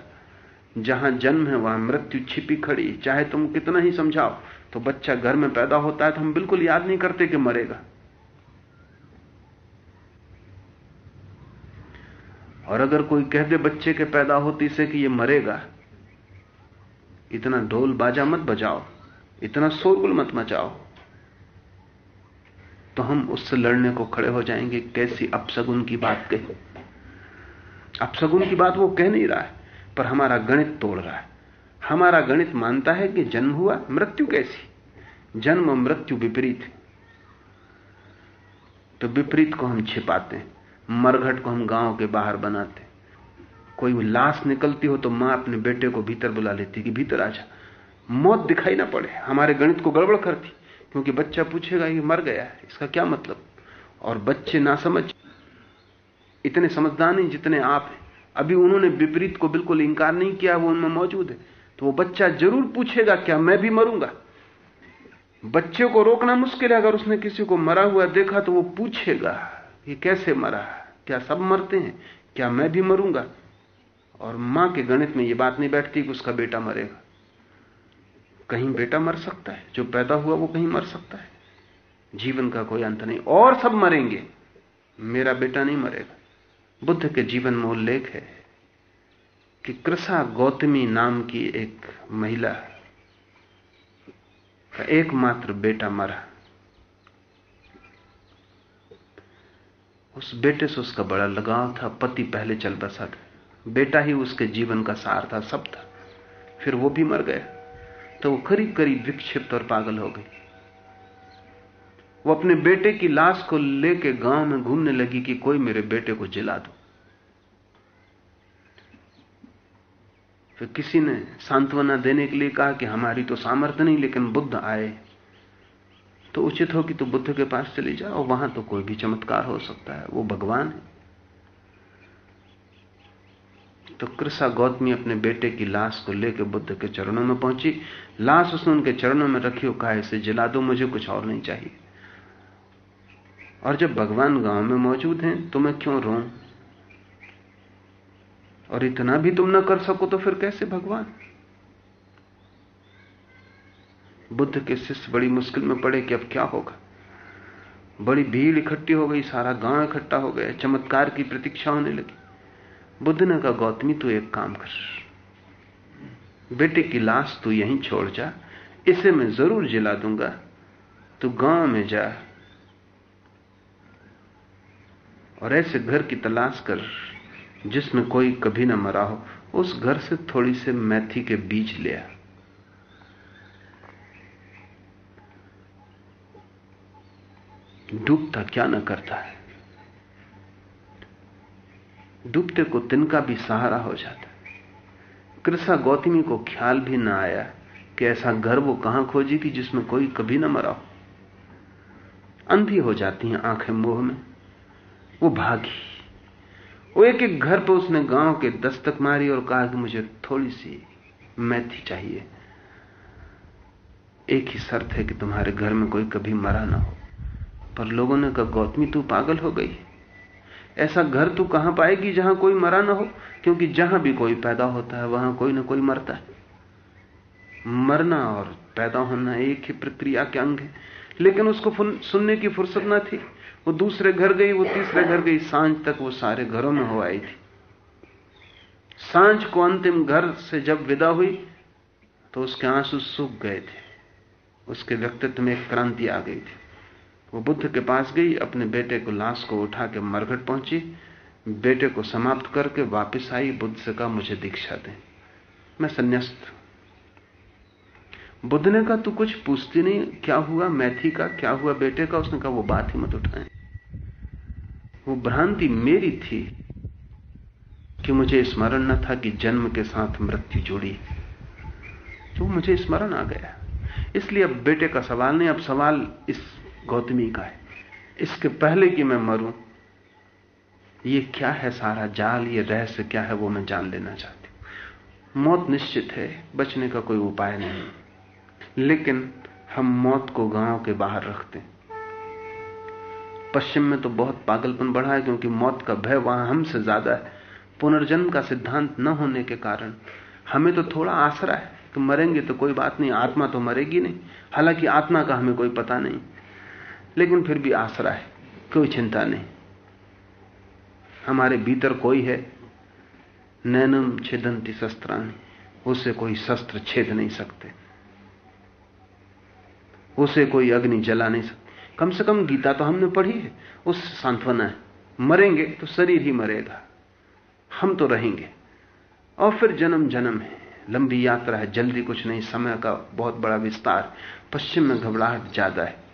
जहाँ जन्म है, वहाँ मृत्यु छिपी खड़ी चाहे तुम कितना ही समझाओ तो बच्चा घर में पैदा होता है तो हम बिल्कुल याद नहीं करते कि मरेगा। और अगर कोई कह दे बच्चे के पैदा होती से कि ये मरेगा, इतना ढोल बाजा मत बजाओ, इतना शोरगुल मत मचाओ तो हम उससे लड़ने को खड़े हो जाएँगे, कैसी अपसगुन की बात कही। अपसगुन की बात वो कह नहीं रहा है, पर हमारा गणित तोड़ रहा है। हमारा गणित मानता है कि जन्म हुआ, मृत्यु कैसी? जन्म मृत्यु विपरीत। तो विपरीत को हम छिपाते हैं। मरघट को हम गाँव के बाहर बनाते। कोई लाश निकलती हो तो माँ अपने बेटे को भीतर बुला लेती कि भीतर आ जा। मौत दिखाई ना पड़े। हमारे गणित को गड़बड़ करती, क्योंकि बच्चा पूछेगा, ये मर गया है। इसका क्या मतलब? और बच्चे ना समझ। इतने समझदार नहीं जितने आप हैं। अभी उन्होंने विपरीत को बिल्कुल इंकार नहीं किया, वो उनमें मौजूद है। तो वो बच्चा ज़रूर पूछेगा, क्या मैं भी मरूँगा? बच्चे को रोकना मुश्किल है। अगर उसने किसी को मरा हुआ देखा तो वो पूछेगा। ये कैसे मरा क्या सब मरते हैं? क्या मैं भी मरूँगा? और माँ के गणित में ये बात नहीं बैठती कि उसका बेटा मरेगा। कहीं बेटा मर सकता है? जो पैदा हुआ वो कहीं मर सकता है। जीवन का कोई अंत नहीं। और सब मरेंगे। मेरा बेटा नहीं मरेगा। बुद्ध के जीवन में उल्लेख है कि कृषा गौतमी नाम की एक महिला का एकमात्र बेटा मरा। उस बेटे से उसका बड़ा लगाव था, पति पहले चल बसा था। बेटा ही उसके जीवन का सार था, सब था। फिर वो भी मर गया तो वो करीब करीब विक्षिप्त और पागल हो गई। वो अपने बेटे की लाश को लेके गाँव में घूमने लगी कि कोई मेरे बेटे को जिला दो। फिर किसी ने सांत्वना देने के लिए कहा कि हमारी तो सामर्थ्य नहीं, लेकिन बुद्ध आए। तो उचित हो कि तो बुद्ध के पास चली जाओ, वहाँ तो कोई भी चमत्कार हो सकता है, वो भगवान है। तो कृषा गौतमी अपने बेटे की लाश को लेकर बुद्ध के चरणों में पहुँची। लाश उसने उनके चरणों में रखी और कहा, इसे जला दो, मुझे कुछ और नहीं चाहिए। और जब भगवान गाँव में मौजूद हैं तो मैं क्यों रो और इतना भी तुम ना कर सको तो फिर कैसे भगवान? बुद्ध के शिष्य बड़ी मुश्किल में पड़े कि अब क्या होगा? बड़ी भीड़ इकट्ठी हो गई, सारा गाँव इकट्ठा हो गया, चमत्कार की प्रतीक्षा होने लगी। बुद्ध ने कहा, गौतमी, तू एक काम कर। बेटे की लाश तू यहीं छोड़ जा, इसे मैं ज़रूर जिला दूँगा। तू गाँव में जा और ऐसे घर की तलाश कर, जिसमें कोई कभी ना मरा हो। उस घर से थोड़ी से मैथी के बीज लिया डूबता क्या ना करता है? डूबते को तिनका भी सहारा हो जाता है। कृषा गौतमी को ख्याल भी ना आया कि ऐसा घर वो कहाँ खोजी कि जिसमें कोई कभी ना मरा हो। अंधी हो जाती हैं आँखें मोह में। वो भागी। वो एक एक घर पर उसने गाँव के दस्तक मारी और कहा कि मुझे थोड़ी सी मैथी चाहिए। एक ही शर्त है कि तुम्हारे घर में कोई कभी मरा ना हो। पर लोगों ने कहा, गौतमी, तू पागल हो गई। ऐसा घर तू कहाँ पाएगी जहाँ कोई मरा ना हो? क्योंकि जहाँ भी कोई पैदा होता है, वहाँ कोई ना कोई मरता है। मरना और पैदा होना एक ही प्रक्रिया के अंग है। लेकिन उसको सुनने की फुर्सत ना थी। वो दूसरे घर गई, वो तीसरे घर गई। साँझ तक वो सारे घरों में हो आई थी। साँझ को अंतिम घर से जब विदा हुई तो उसके आँसू सूख गए थे। उसके व्यक्तित्व में एक क्रांति आ गई थी। वो बुद्ध के पास गई, अपने बेटे को लाश को उठा के मरघट पहुँची। बेटे को समाप्त करके वापस आई, बुद्ध से कहा, मुझे दीक्षा दे। मैं संन्यास्त बुद्ध ने कहा, तू कुछ पूछती नहीं, क्या हुआ? मैथी का, क्या हुआ बेटे का? उसने कहा, वो बात ही मत उठाए। वो भ्रांति मेरी थी कि मुझे स्मरण न था कि जन्म के साथ मृत्यु जुड़ी। तो मुझे स्मरण आ गया। इसलिए अब बेटे का सवाल नहीं, अब सवाल इस गौतमी का है। इसके पहले कि मैं मरूं, ये क्या है सारा जाल, ये रहस्य क्या है वो मैं जान लेना चाहती हूँ। मौत निश्चित है, बचने का कोई उपाय नहीं। लेकिन हम मौत को गाँव के बाहर रखते हैं। पश्चिम में तो बहुत पागलपन बढ़ा है, क्योंकि मौत का भय वहाँ हमसे ज़्यादा है। पुनर्जन्म का सिद्धांत न होने के कारण हमें तो थोड़ा आसरा है कि मरेंगे तो कोई बात नहीं, आत्मा तो मरेगी नहीं। हालाँकि आत्मा का हमें कोई पता नहीं। लेकिन फिर भी आसरा है, कोई चिंता नहीं। हमारे भीतर कोई है, नैनम छेदंती शस्त्राणी उसे कोई शस्त्र छेद नहीं सकते। उसे कोई अग्नि जला नहीं सकते। कम से कम गीता तो हमने पढ़ी है, उस सांत्वना है। मरेंगे तो शरीर ही मरेगा। हम तो रहेंगे। और फिर जन्म जन्म है, लंबी यात्रा है, जल्दी कुछ नहीं, समय का बहुत बड़ा विस्तार। पश्चिम में घबराहट ज़्यादा है।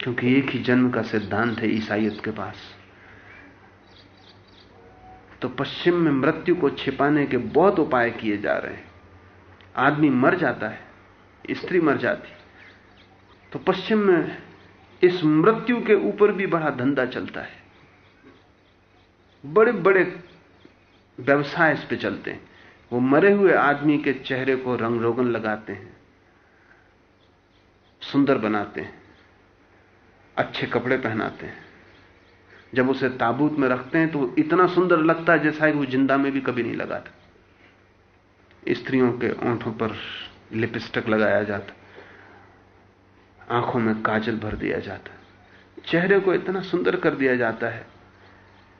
क्योंकि एक ही जन्म का सिद्धांत है ईसाइत के पास। तो पश्चिम में मृत्यु को छिपाने के बहुत उपाय किए जा रहे हैं। आदमी मर जाता है, स्त्री मर जाती। तो पश्चिम में इस मृत्यु के ऊपर भी बड़ा धंधा चलता है। बड़े बड़े व्यवसाय इस पे चलते हैं। वो मरे हुए आदमी के चेहरे को रंग रोगन लगाते हैं, सुंदर बनाते हैं। अच्छे कपड़े पहनाते हैं। जब उसे ताबूत में रखते हैं तो इतना सुंदर लगता है जैसा कि वो ज़िंदा में भी कभी नहीं लगाता। स्त्रियों के ओंठों पर लिपस्टिक लगाया जाता, आँखों में काजल भर दिया जाता, चेहरे को इतना सुंदर कर दिया जाता है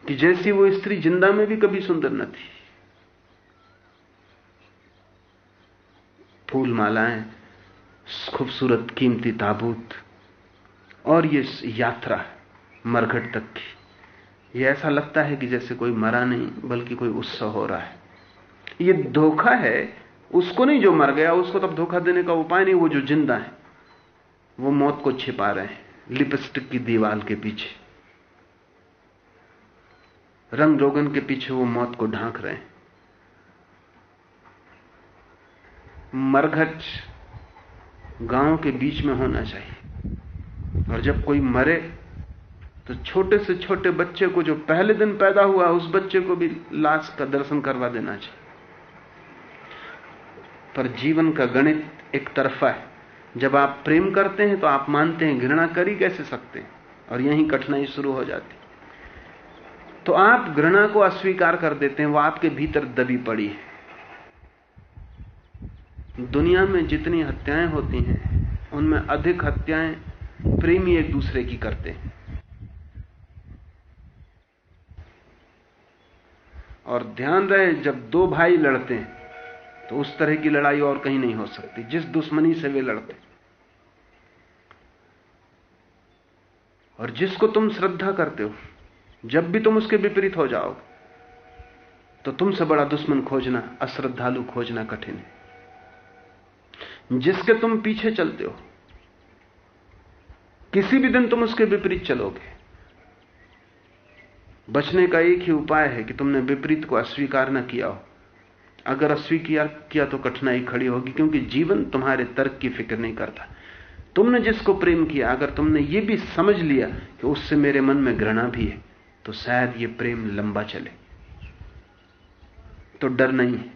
कि जैसी वो स्त्री ज़िंदा में भी कभी सुंदर न थी। फूल मालाएँ खूबसूरत कीमती ताबूत और ये यात्रा मरघट तक की। ये ऐसा लगता है कि जैसे कोई मरा नहीं, बल्कि कोई उत्सव हो रहा है। ये धोखा है, उसको नहीं जो मर गया, उसको तब धोखा देने का उपाय नहीं, वो जो ज़िंदा है, वो मौत को छिपा रहे हैं, लिपस्टिक की दीवार के पीछे। रंग रोगन के पीछे वो मौत को ढांक रहे हैं। मरघट गाँव के बीच में होना चाहिए। और जब कोई मरे तो छोटे से छोटे बच्चे को जो पहले दिन पैदा हुआ, उस बच्चे को भी लाश का दर्शन करवा देना चाहिए। पर जीवन का गणित एक तरफा है। जब आप प्रेम करते हैं तो आप मानते हैं, घृणा कर ही कैसे सकते हैं? और यहीं कठिनाई शुरू हो जाती तो आप घृणा को अस्वीकार कर देते हैं, वो आपके भीतर दबी पड़ी है। दुनिया में जितनी हत्याएँ होती हैं, उनमें अधिक हत्याएँ प्रेमी एक दूसरे की करते हैं। और ध्यान रहे, जब दो भाई लड़ते हैं तो उस तरह की लड़ाई और कहीं नहीं हो सकती। जिस दुश्मनी से वे लड़ते और जिसको तुम श्रद्धा करते हो, जब भी तुम उसके विपरीत हो जाओ तो तुमसे बड़ा दुश्मन खोजना, अश्रद्धालु खोजना कठिन है। जिसके तुम पीछे चलते हो किसी भी दिन तुम उसके विपरीत चलोगे। बचने का एक ही उपाय है कि तुमने विपरीत को अस्वीकार न किया हो। अगर अस्वीकार किया तो कठिनाई खड़ी होगी, क्योंकि जीवन तुम्हारे तर्क की फ़िक्र नहीं करता। तुमने जिसको प्रेम किया, अगर तुमने ये भी समझ लिया कि उससे मेरे मन में घृणा भी है तो शायद ये प्रेम लंबा चले। तो डर नहीं है।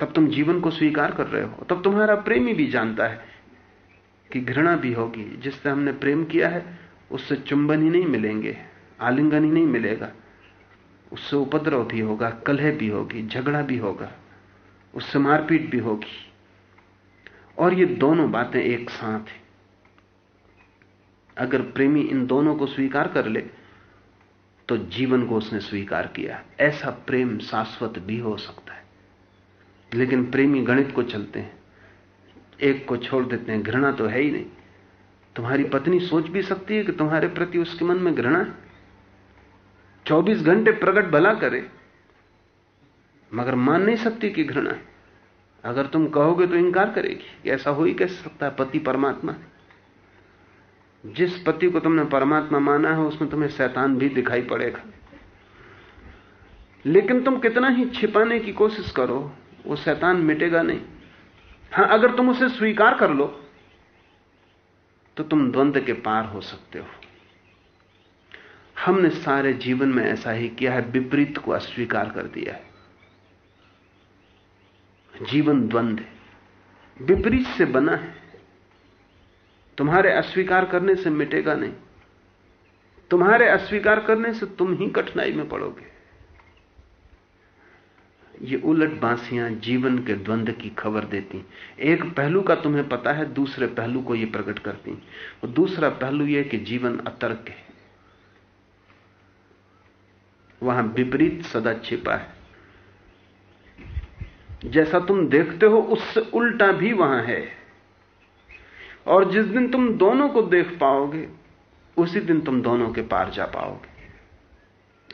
तब तुम जीवन को स्वीकार कर रहे हो, तब तुम्हारा प्रेमी भी जानता है कि घृणा भी होगी। जिससे हमने प्रेम किया है, उससे चुंबन ही नहीं मिलेंगे, आलिंगन ही नहीं मिलेगा। उससे उपद्रव भी होगा, कलह भी होगी, झगड़ा भी होगा, उससे मारपीट भी होगी। और ये दोनों बातें एक साथ हैं। अगर प्रेमी इन दोनों को स्वीकार कर ले तो जीवन को उसने स्वीकार किया। ऐसा प्रेम शाश्वत भी हो सकता है। लेकिन प्रेमी गणित को चलते हैं। एक को छोड़ देते हैं, घृणा तो है ही नहीं। तुम्हारी पत्नी सोच भी सकती है कि तुम्हारे प्रति उसके मन में घृणा है। चौबीस घंटे प्रकट भला करे, मगर मान नहीं सकती कि घृणा है। अगर तुम कहोगे तो इंकार करेगी। कि ऐसा हो ही कैसे सकता है? पति परमात्मा जिस पति को तुमने परमात्मा माना है, उसमें तुम्हें शैतान भी दिखाई पड़ेगा। लेकिन तुम कितना ही छिपाने की कोशिश करो, वो शैतान मिटेगा नहीं। हाँ, अगर तुम उसे स्वीकार कर लो तो तुम द्वंद्व के पार हो सकते हो। हमने सारे जीवन में ऐसा ही किया है, विपरीत को अस्वीकार कर दिया है। जीवन द्वंद्व विपरीत से बना है। तुम्हारे अस्वीकार करने से मिटेगा नहीं। तुम्हारे अस्वीकार करने से तुम ही कठिनाई में पड़ोगे। ये उलट बांसियाँ जीवन के द्वंद्व की खबर देती एक पहलू का तुम्हें पता है, दूसरे पहलू को ये प्रकट करती और दूसरा पहलू यह कि जीवन अतर्क है। वहाँ विपरीत सदा छिपा है। जैसा तुम देखते हो, उससे उल्टा भी वहाँ है। और जिस दिन तुम दोनों को देख पाओगे, उसी दिन तुम दोनों के पार जा पाओगे।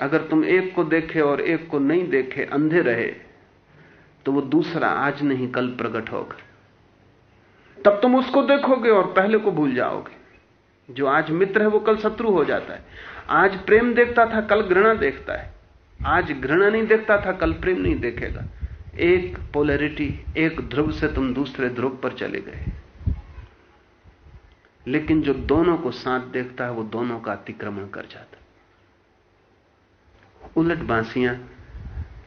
अगर तुम एक को देखे और एक को नहीं देखे, अंधे रहे तो वो दूसरा आज नहीं, कल प्रकट होगा। तब तुम उसको देखोगे और पहले को भूल जाओगे। जो आज मित्र है, वो कल शत्रु हो जाता है। आज प्रेम देखता था, कल घृणा देखता है। आज घृणा नहीं देखता था, कल प्रेम नहीं देखेगा। एक पोलैरिटी, एक ध्रुव से तुम दूसरे ध्रुव पर चले गए। लेकिन जो दोनों को साथ देखता है, वो दोनों का अतिक्रमण कर जाता उलट बांसियाँ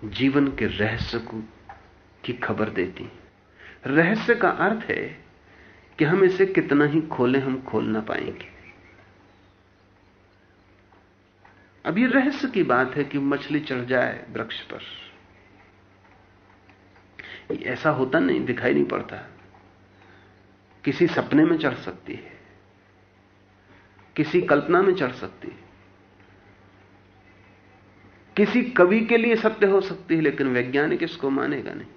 जीवन के रहस्य को की खबर देती रहस्य का अर्थ है कि हम इसे कितना ही खोलें हम खोल ना पाएँगे। अब ये रहस्य की बात है कि मछली चढ़ जाए वृक्ष पर। ऐसा होता नहीं, दिखाई नहीं पड़ता। किसी सपने में चढ़ सकती है, किसी कल्पना में चढ़ सकती है। किसी कवि के लिए सत्य हो सकती है, लेकिन वैज्ञानिक इसको मानेगा नहीं।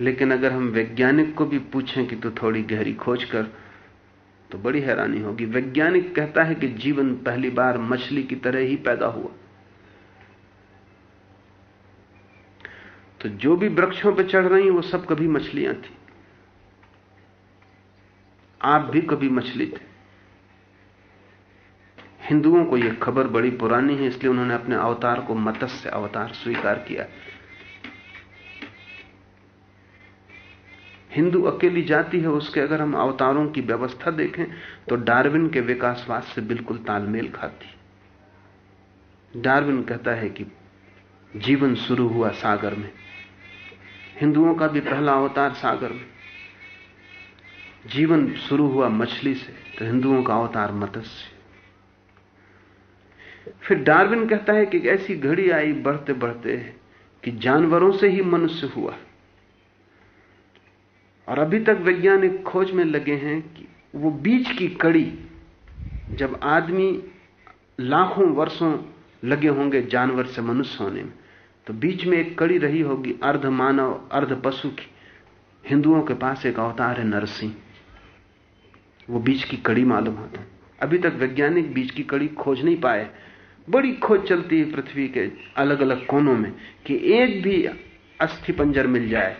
लेकिन अगर हम वैज्ञानिक को भी पूछें कि तू थोड़ी गहरी खोज कर तो बड़ी हैरानी होगी। वैज्ञानिक कहता है कि जीवन पहली बार मछली की तरह ही पैदा हुआ। तो जो भी वृक्षों पर चढ़ रही वो सब कभी मछलियाँ थी। आप भी कभी मछली थे। हिंदुओं को यह खबर बड़ी पुरानी है, इसलिए उन्होंने अपने अवतार को मत्स्य अवतार स्वीकार किया। हिंदू अकेली जाति है, उसके अगर हम अवतारों की व्यवस्था देखें तो डार्विन के विकासवाद से बिल्कुल तालमेल खाती। डार्विन कहता है कि जीवन शुरू हुआ सागर में। हिंदुओं का भी पहला अवतार सागर में। जीवन शुरू हुआ मछली से तो हिंदुओं का अवतार मत्स्य। फिर डार्विन कहता है कि ऐसी घड़ी आई बढ़ते बढ़ते कि जानवरों से ही मनुष्य हुआ। और अभी तक वैज्ञानिक खोज में लगे हैं कि वो बीच की कड़ी, जब आदमी लाखों वर्षों लगे होंगे जानवर से मनुष्य होने में तो बीच में एक कड़ी रही होगी अर्ध मानव, अर्ध पशु की। हिंदुओं के पास एक अवतार है नरसिंह। वो बीच की कड़ी मालूम होता है। अभी तक वैज्ञानिक बीच की कड़ी खोज नहीं पाए। बड़ी खोज चलती है पृथ्वी के अलग अलग कोनों में कि एक भी अस्थि पंजर मिल जाए,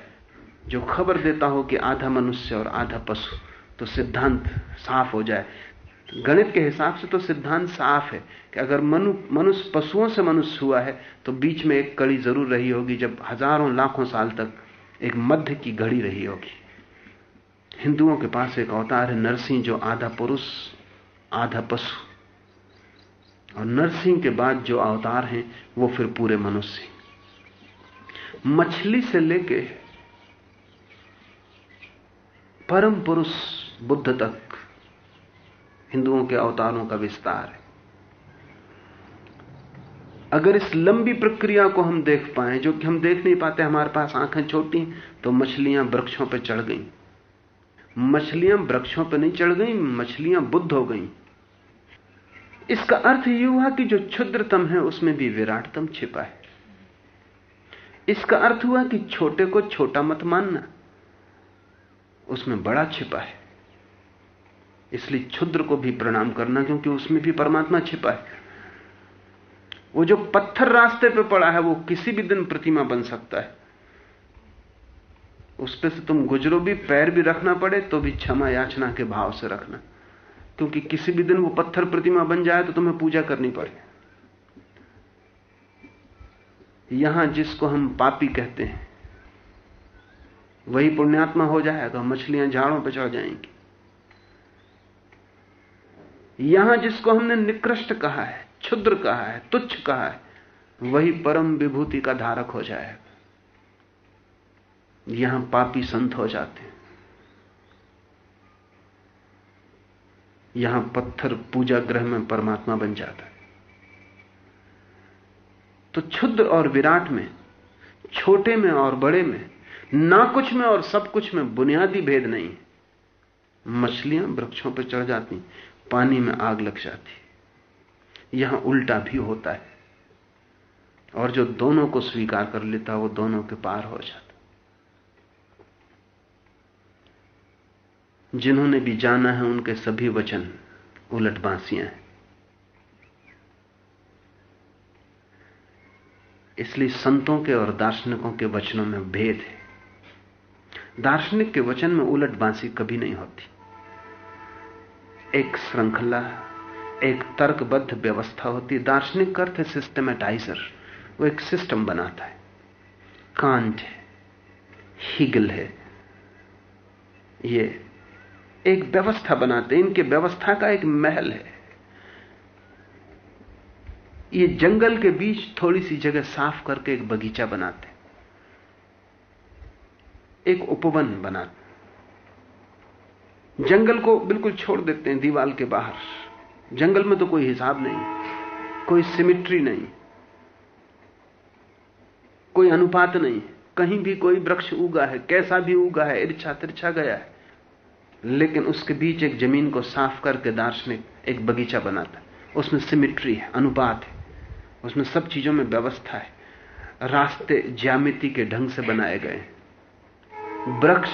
जो खबर देता हो कि आधा मनुष्य और आधा पशु तो सिद्धांत साफ़ हो जाए। गणित के हिसाब से तो सिद्धांत साफ़ है कि अगर मनु, मनुष्य, पशुओं से मनुष्य हुआ है तो बीच में एक कड़ी ज़रूर रही होगी, जब हज़ारों, लाखों साल तक एक मध्य की घड़ी रही होगी। हिंदुओं के पास एक अवतार है नरसिंह, जो आधा पुरुष, आधा पशु। और नरसिंह के बाद जो अवतार हैं, वो फिर पूरे मनुष्य मछली से लेके परम पुरुष बुद्ध तक हिंदुओं के अवतारों का विस्तार है। अगर इस लंबी प्रक्रिया को हम देख पाए, जो कि हम देख नहीं पाते, हमारे पास आँखें छोटी तो मछलियाँ वृक्षों पर चढ़ गईं। मछलियाँ वृक्षों पर नहीं चढ़ गईं, मछलियाँ बुद्ध हो गईं। इसका अर्थ यह हुआ कि जो क्षुद्रतम है, उसमें भी विराटतम छिपा है। इसका अर्थ हुआ कि छोटे को छोटा मत मानना, उसमें बड़ा छिपा है। इसलिए क्षुद्र को भी प्रणाम करना, क्योंकि उसमें भी परमात्मा छिपा है। वो जो पत्थर रास्ते पे पड़ा है, वो किसी भी दिन प्रतिमा बन सकता है। उस पर से तुम गुजरो भी, पैर भी रखना पड़े तो भी क्षमा याचना के भाव से रखना। क्योंकि किसी भी दिन वो पत्थर प्रतिमा बन जाए तो तुम्हें पूजा करनी पड़े। यहाँ जिसको हम पापी कहते हैं, वही पुण्यात्मा हो जाएगा, मछलियाँ झाड़ों पर चढ़ जाएँगी। यहाँ जिसको हमने निकृष्ट कहा है, क्षुद्र कहा है, तुच्छ कहा है, वही परम विभूति का धारक हो जाएगा। यहाँ पापी संत हो जाते हैं। यहाँ पत्थर पूजा ग्रह में परमात्मा बन जाता है। तो क्षुद्र और विराट में, छोटे में और बड़े में, ना कुछ में और सब कुछ में बुनियादी भेद नहीं मछलियाँ वृक्षों पर चढ़ जाती, पानी में आग लग जाती। यहाँ उल्टा भी होता है। और जो दोनों को स्वीकार कर लेता, वो दोनों के पार हो जाता। जिन्होंने भी जाना है उनके सभी वचन उलट बांसियाँ हैं। इसलिए संतों के और दार्शनिकों के वचनों में भेद है। दार्शनिक के वचन में उलट बांसी कभी नहीं होती। एक श्रृंखला, एक तर्कबद्ध व्यवस्था होती। दार्शनिक अर्थ है सिस्टमेटाइजर वो एक सिस्टम बनाता है। कांट है हिगल है। ये एक व्यवस्था बनाते इनके व्यवस्था का एक महल है। ये जंगल के बीच थोड़ी सी जगह साफ़ करके एक बगीचा बनाते एक उपवन बनाते जंगल को बिल्कुल छोड़ देते हैं दीवाल के बाहर। जंगल में तो कोई हिसाब नहीं कोई सिमिट्री नहीं कोई अनुपात नहीं कहीं भी कोई वृक्ष उगा है, कैसा भी उगा है, इर्छा तिरछा गया है। लेकिन उसके बीच एक ज़मीन को साफ़ करके दार्शनिक एक बगीचा बनाता उसमें सिमिट्री है, अनुपात है। उसमें सब चीज़ों में व्यवस्था है। रास्ते ज्यामिति के ढंग से बनाए गए हैं। वृक्ष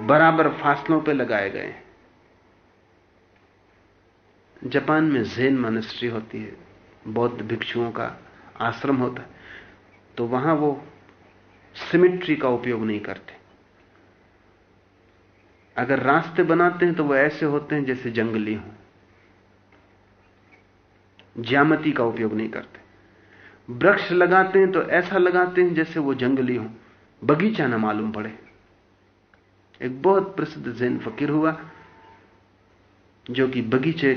बराबर फासलों पर लगाए गए हैं। जापान में जेन मॉनेस्ट्री होती है, बौद्ध भिक्षुओं का आश्रम होता है तो वहाँ वो सिमिट्री का उपयोग नहीं करते। अगर रास्ते बनाते हैं तो वो ऐसे होते हैं जैसे जंगली हो। ज्यामति का उपयोग नहीं करते। वृक्ष लगाते हैं तो ऐसा लगाते हैं जैसे वो जंगली हो। बगीचा ना मालूम पड़े। एक बहुत प्रसिद्ध जैन फकीर हुआ, जो कि बगीचे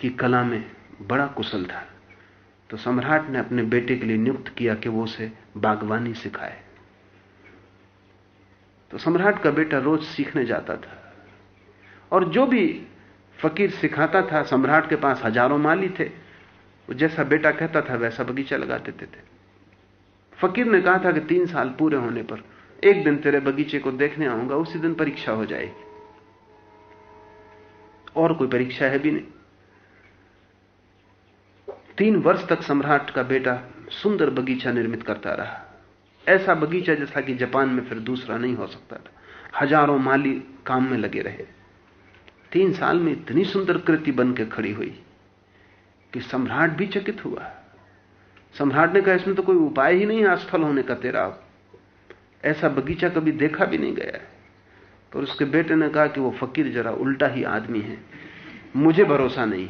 की कला में बड़ा कुशल था। तो सम्राट ने अपने बेटे के लिए नियुक्त किया कि वो उसे बागवानी सिखाए। तो सम्राट का बेटा रोज सीखने जाता था। और जो भी फकीर सिखाता था, सम्राट के पास हज़ारों माली थे। वो जैसा बेटा कहता था, वैसा बगीचा लगा देते थे। फकीर ने कहा था कि तीन साल पूरे होने पर एक दिन तेरे बगीचे को देखने आऊँगा, उसी दिन परीक्षा हो जाएगी। और कोई परीक्षा है भी नहीं। तीन वर्ष तक सम्राट का बेटा सुंदर बगीचा निर्मित करता रहा। ऐसा बगीचा जैसा कि जापान में फिर दूसरा नहीं हो सकता था। हज़ारों माली काम में लगे रहे। तीन साल में इतनी सुंदर कृति बन के खड़ी हुई कि सम्राट भी चकित हुआ। सम्राट ने कहा, इसमें तो कोई उपाय ही नहीं असफल होने का तेरा। ऐसा बगीचा कभी देखा भी नहीं गया। पर उसके बेटे ने कहा कि वो फकीर जरा उल्टा ही आदमी है। मुझे भरोसा नहीं।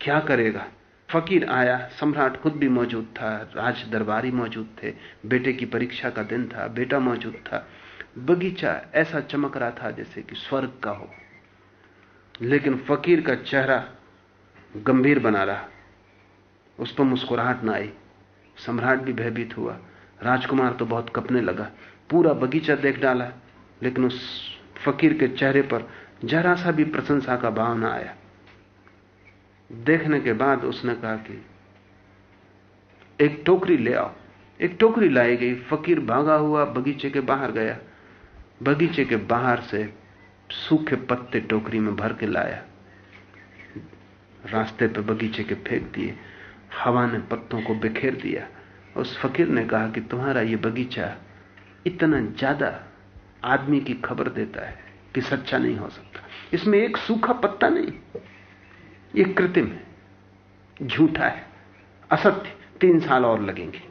क्या करेगा? फकीर आया, सम्राट खुद भी मौजूद था, राज दरबारी मौजूद थे, बेटे की परीक्षा का दिन था, बेटा मौजूद था। बगीचा ऐसा चमक रहा था जैसे कि स्वर्ग का हो। लेकिन फकीर का चेहरा गंभीर बना रहा। उस पर मुस्कुराहट ना आई। सम्राट भी भयभीत हुआ। राजकुमार तो बहुत कपने लगा। पूरा बगीचा देख डाला, लेकिन उस फकीर के चेहरे पर जरा सा भी प्रशंसा का भाव ना आया। देखने के बाद उसने कहा कि एक टोकरी ले आओ। एक टोकरी लाई गई। फकीर भागा हुआ बगीचे के बाहर गया। बगीचे के बाहर से सूखे पत्ते टोकरी में भर के लाया। रास्ते पे बगीचे के फेंक दिए। हवा ने पत्तों को बिखेर दिया। उस फकीर ने कहा कि तुम्हारा ये बगीचा इतना ज़्यादा आदमी की खबर देता है कि सच्चा नहीं हो सकता। इसमें एक सूखा पत्ता नहीं। ये कृत्रिम है, झूठा है, असत्य, तीन साल और लगेंगे।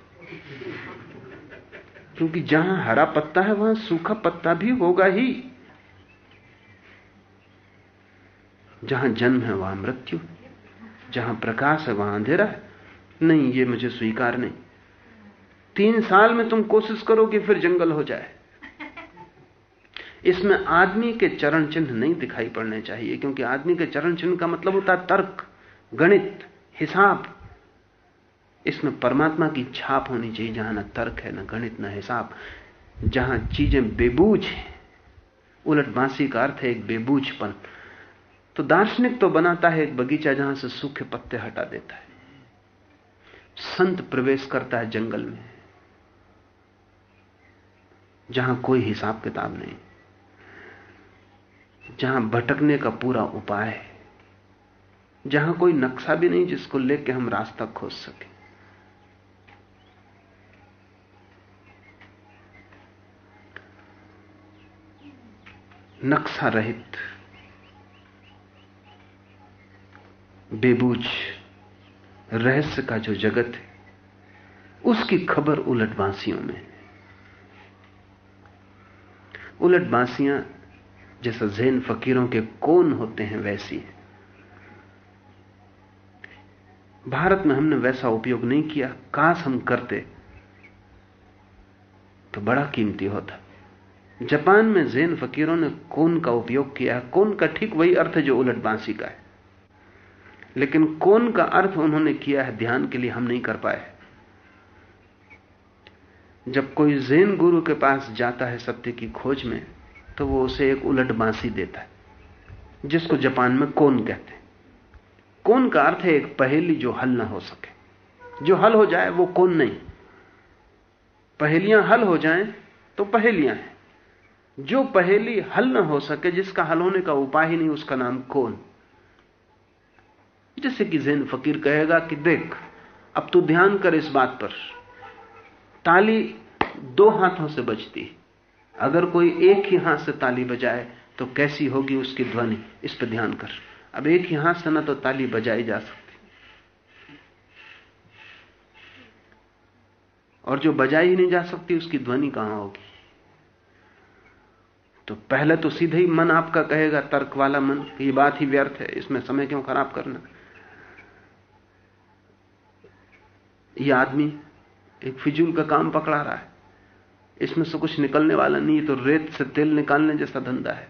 क्योंकि जहाँ हरा पत्ता है, वहाँ सूखा पत्ता भी होगा ही। जहाँ जन्म है, वहाँ मृत्यु जहाँ प्रकाश है, वहाँ अंधेरा है। नहीं, ये मुझे स्वीकार नहीं। तीन साल में तुम कोशिश करो कि फिर जंगल हो जाए। इसमें आदमी के चरण चिन्ह नहीं दिखाई पड़ने चाहिए, क्योंकि आदमी के चरण चिन्ह का मतलब होता है तर्क, गणित, हिसाब। इसमें परमात्मा की छाप होनी चाहिए, जहाँ ना तर्क है, ना गणित, ना हिसाब। जहाँ चीज़ें बेबूझ हैं, उलट बांसी का अर्थ है एक बेबूझपन तो दार्शनिक तो बनाता है एक बगीचा जहाँ से सूखे पत्ते हटा देता है। संत प्रवेश करता है जंगल में, जहाँ कोई हिसाब किताब नहीं। जहाँ भटकने का पूरा उपाय है, जहाँ कोई नक्शा भी नहीं जिसको लेके हम रास्ता खोज सके। नक्शा रहित बेबूझ रहस्य का जो जगत है, उसकी खबर उलट बांसियों में उलट बांसियाँ जैसा जैन फकीरों के कौन होते हैं, वैसी है। भारत में हमने वैसा उपयोग नहीं किया। काश हम करते तो बड़ा कीमती होता। जापान में जैन फकीरों ने कौन का उपयोग किया कौन का ठीक वही अर्थ है जो उलट बांसी का है। लेकिन कौन का अर्थ उन्होंने किया है, ध्यान के लिए हम नहीं कर पाए। जब कोई जैन गुरु के पास जाता है सत्य की खोज में तो वो उसे एक उलट बांसी देता है, जिसको जापान में कौन कहते हैं। कौन का अर्थ है एक पहेली जो हल ना हो सके। जो हल हो जाए, वो कौन नहीं। पहेलियाँ हल हो जाएँ तो पहेलियाँ हैं। जो पहेली हल ना हो सके, जिसका हल होने का उपाय ही नहीं, उसका नाम कौन। जैसे कि जैन फकीर कहेगा कि देख, अब तू ध्यान कर इस बात पर। ताली दो हाथों से बजती अगर कोई एक ही हाथ से ताली बजाए तो कैसी होगी उसकी ध्वनि? इस पर ध्यान कर। अब एक ही हाथ से ना तो ताली बजाई जा सकती। और जो बजाई ही नहीं जा सकती, उसकी ध्वनि कहाँ होगी? तो पहले तो सीधे ही मन आपका कहेगा, तर्क वाला मन ये बात ही व्यर्थ है, इसमें समय क्यों खराब करना? ये आदमी एक फिजूल का काम पकड़ा रहा है। इसमें से कुछ निकलने वाला नहीं तो रेत से तेल निकालने जैसा धंधा है।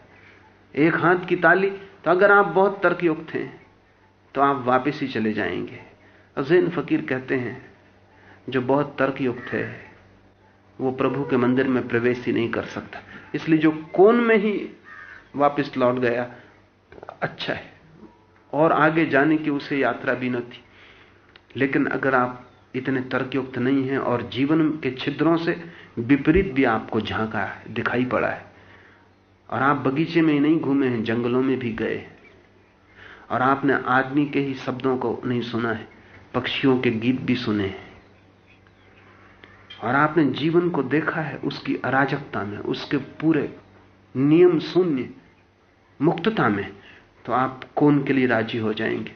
एक हाथ की ताली तो अगर आप बहुत तर्कयुक्त हैं तो आप वापस ही चले जाएँगे। जैन फकीर कहते हैं, जो बहुत तर्कयुक्त है, वो प्रभु के मंदिर में प्रवेश ही नहीं कर सकता। इसलिए जो कोन में ही वापस लौट गया अच्छा है। और आगे जाने की उसे यात्रा भी न थी। लेकिन अगर आप इतने तर्कयुक्त नहीं है और जीवन के छिद्रों से विपरीत भी आपको झांका है, दिखाई पड़ा है। और आप बगीचे में ही नहीं घूमे हैं, जंगलों में भी गए और आपने आदमी के ही शब्दों को नहीं सुना है, पक्षियों के गीत भी सुने हैं। और आपने जीवन को देखा है, उसकी अराजकता में, उसके पूरे नियम शून्य मुक्तता में तो आप कौन के लिए राज़ी हो जाएँगे?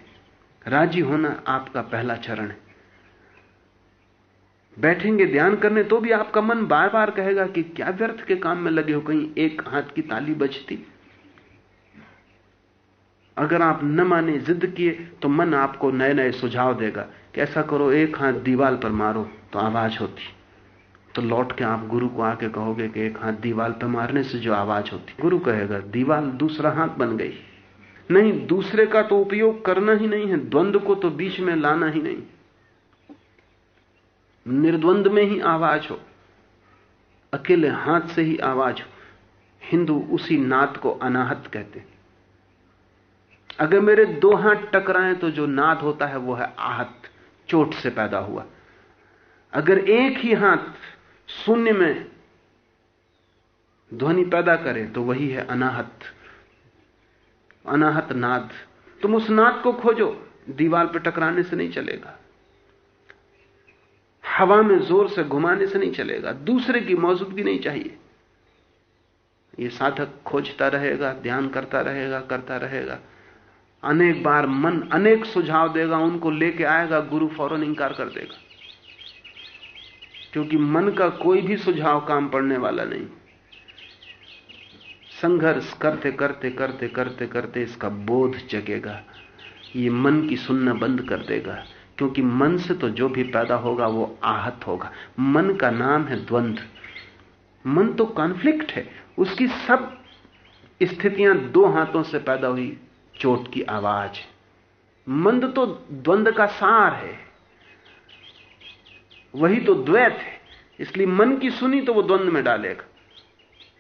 राज़ी होना आपका पहला चरण है। बैठेंगे ध्यान करने तो भी आपका मन बार बार कहेगा कि क्या व्यर्थ के काम में लगे हो, कहीं एक हाथ की ताली बजती। अगर आप न माने जिद किए तो मन आपको नए नए सुझाव देगा कि ऐसा करो, एक हाथ दीवाल पर मारो तो आवाज़ होती। तो लौट के आप गुरु को आके कहोगे कि एक हाथ दीवाल पर मारने से जो आवाज़ होती। गुरु कहेगा, दीवाल दूसरा हाथ बन गई। नहीं, दूसरे का तो उपयोग करना ही नहीं है, द्वंद्व को तो बीच में लाना ही नहीं। निर्द्वंद में ही आवाज़ हो। अकेले हाथ से ही आवाज़ हो। हिंदू उसी नाद को अनाहत कहते हैं। अगर मेरे दो हाथ टकराएँ तो जो नाद होता है वो है आहत, चोट से पैदा हुआ। अगर एक ही हाथ शून्य में ध्वनि पैदा करे तो वही है अनाहत। अनाहत नाद तुम उस नाद को खोजो, दीवार पर टकराने से नहीं चलेगा। हवा में ज़ोर से घुमाने से नहीं चलेगा, दूसरे की मौजूदगी नहीं चाहिए। ये साधक खोजता रहेगा, ध्यान करता रहेगा करता रहेगा। अनेक बार मन अनेक सुझाव देगा, उनको लेके आएगा, गुरु फ़ौरन इंकार कर देगा। क्योंकि मन का कोई भी सुझाव काम पड़ने वाला नहीं। संघर्ष करते करते करते करते करते इसका बोध जगेगा। ये मन की सुनना बंद कर देगा। क्योंकि मन से तो जो भी पैदा होगा, वो आहत होगा। मन का नाम है द्वंद्व। मन तो कॉन्फ्लिक्ट है। उसकी सब स्थितियाँ दो हाथों से पैदा हुई, चोट की आवाज़। मंद तो द्वंद्व का सार है। वही तो द्वैत है। इसलिए मन की सुनी तो वो द्वंद्व में डालेगा।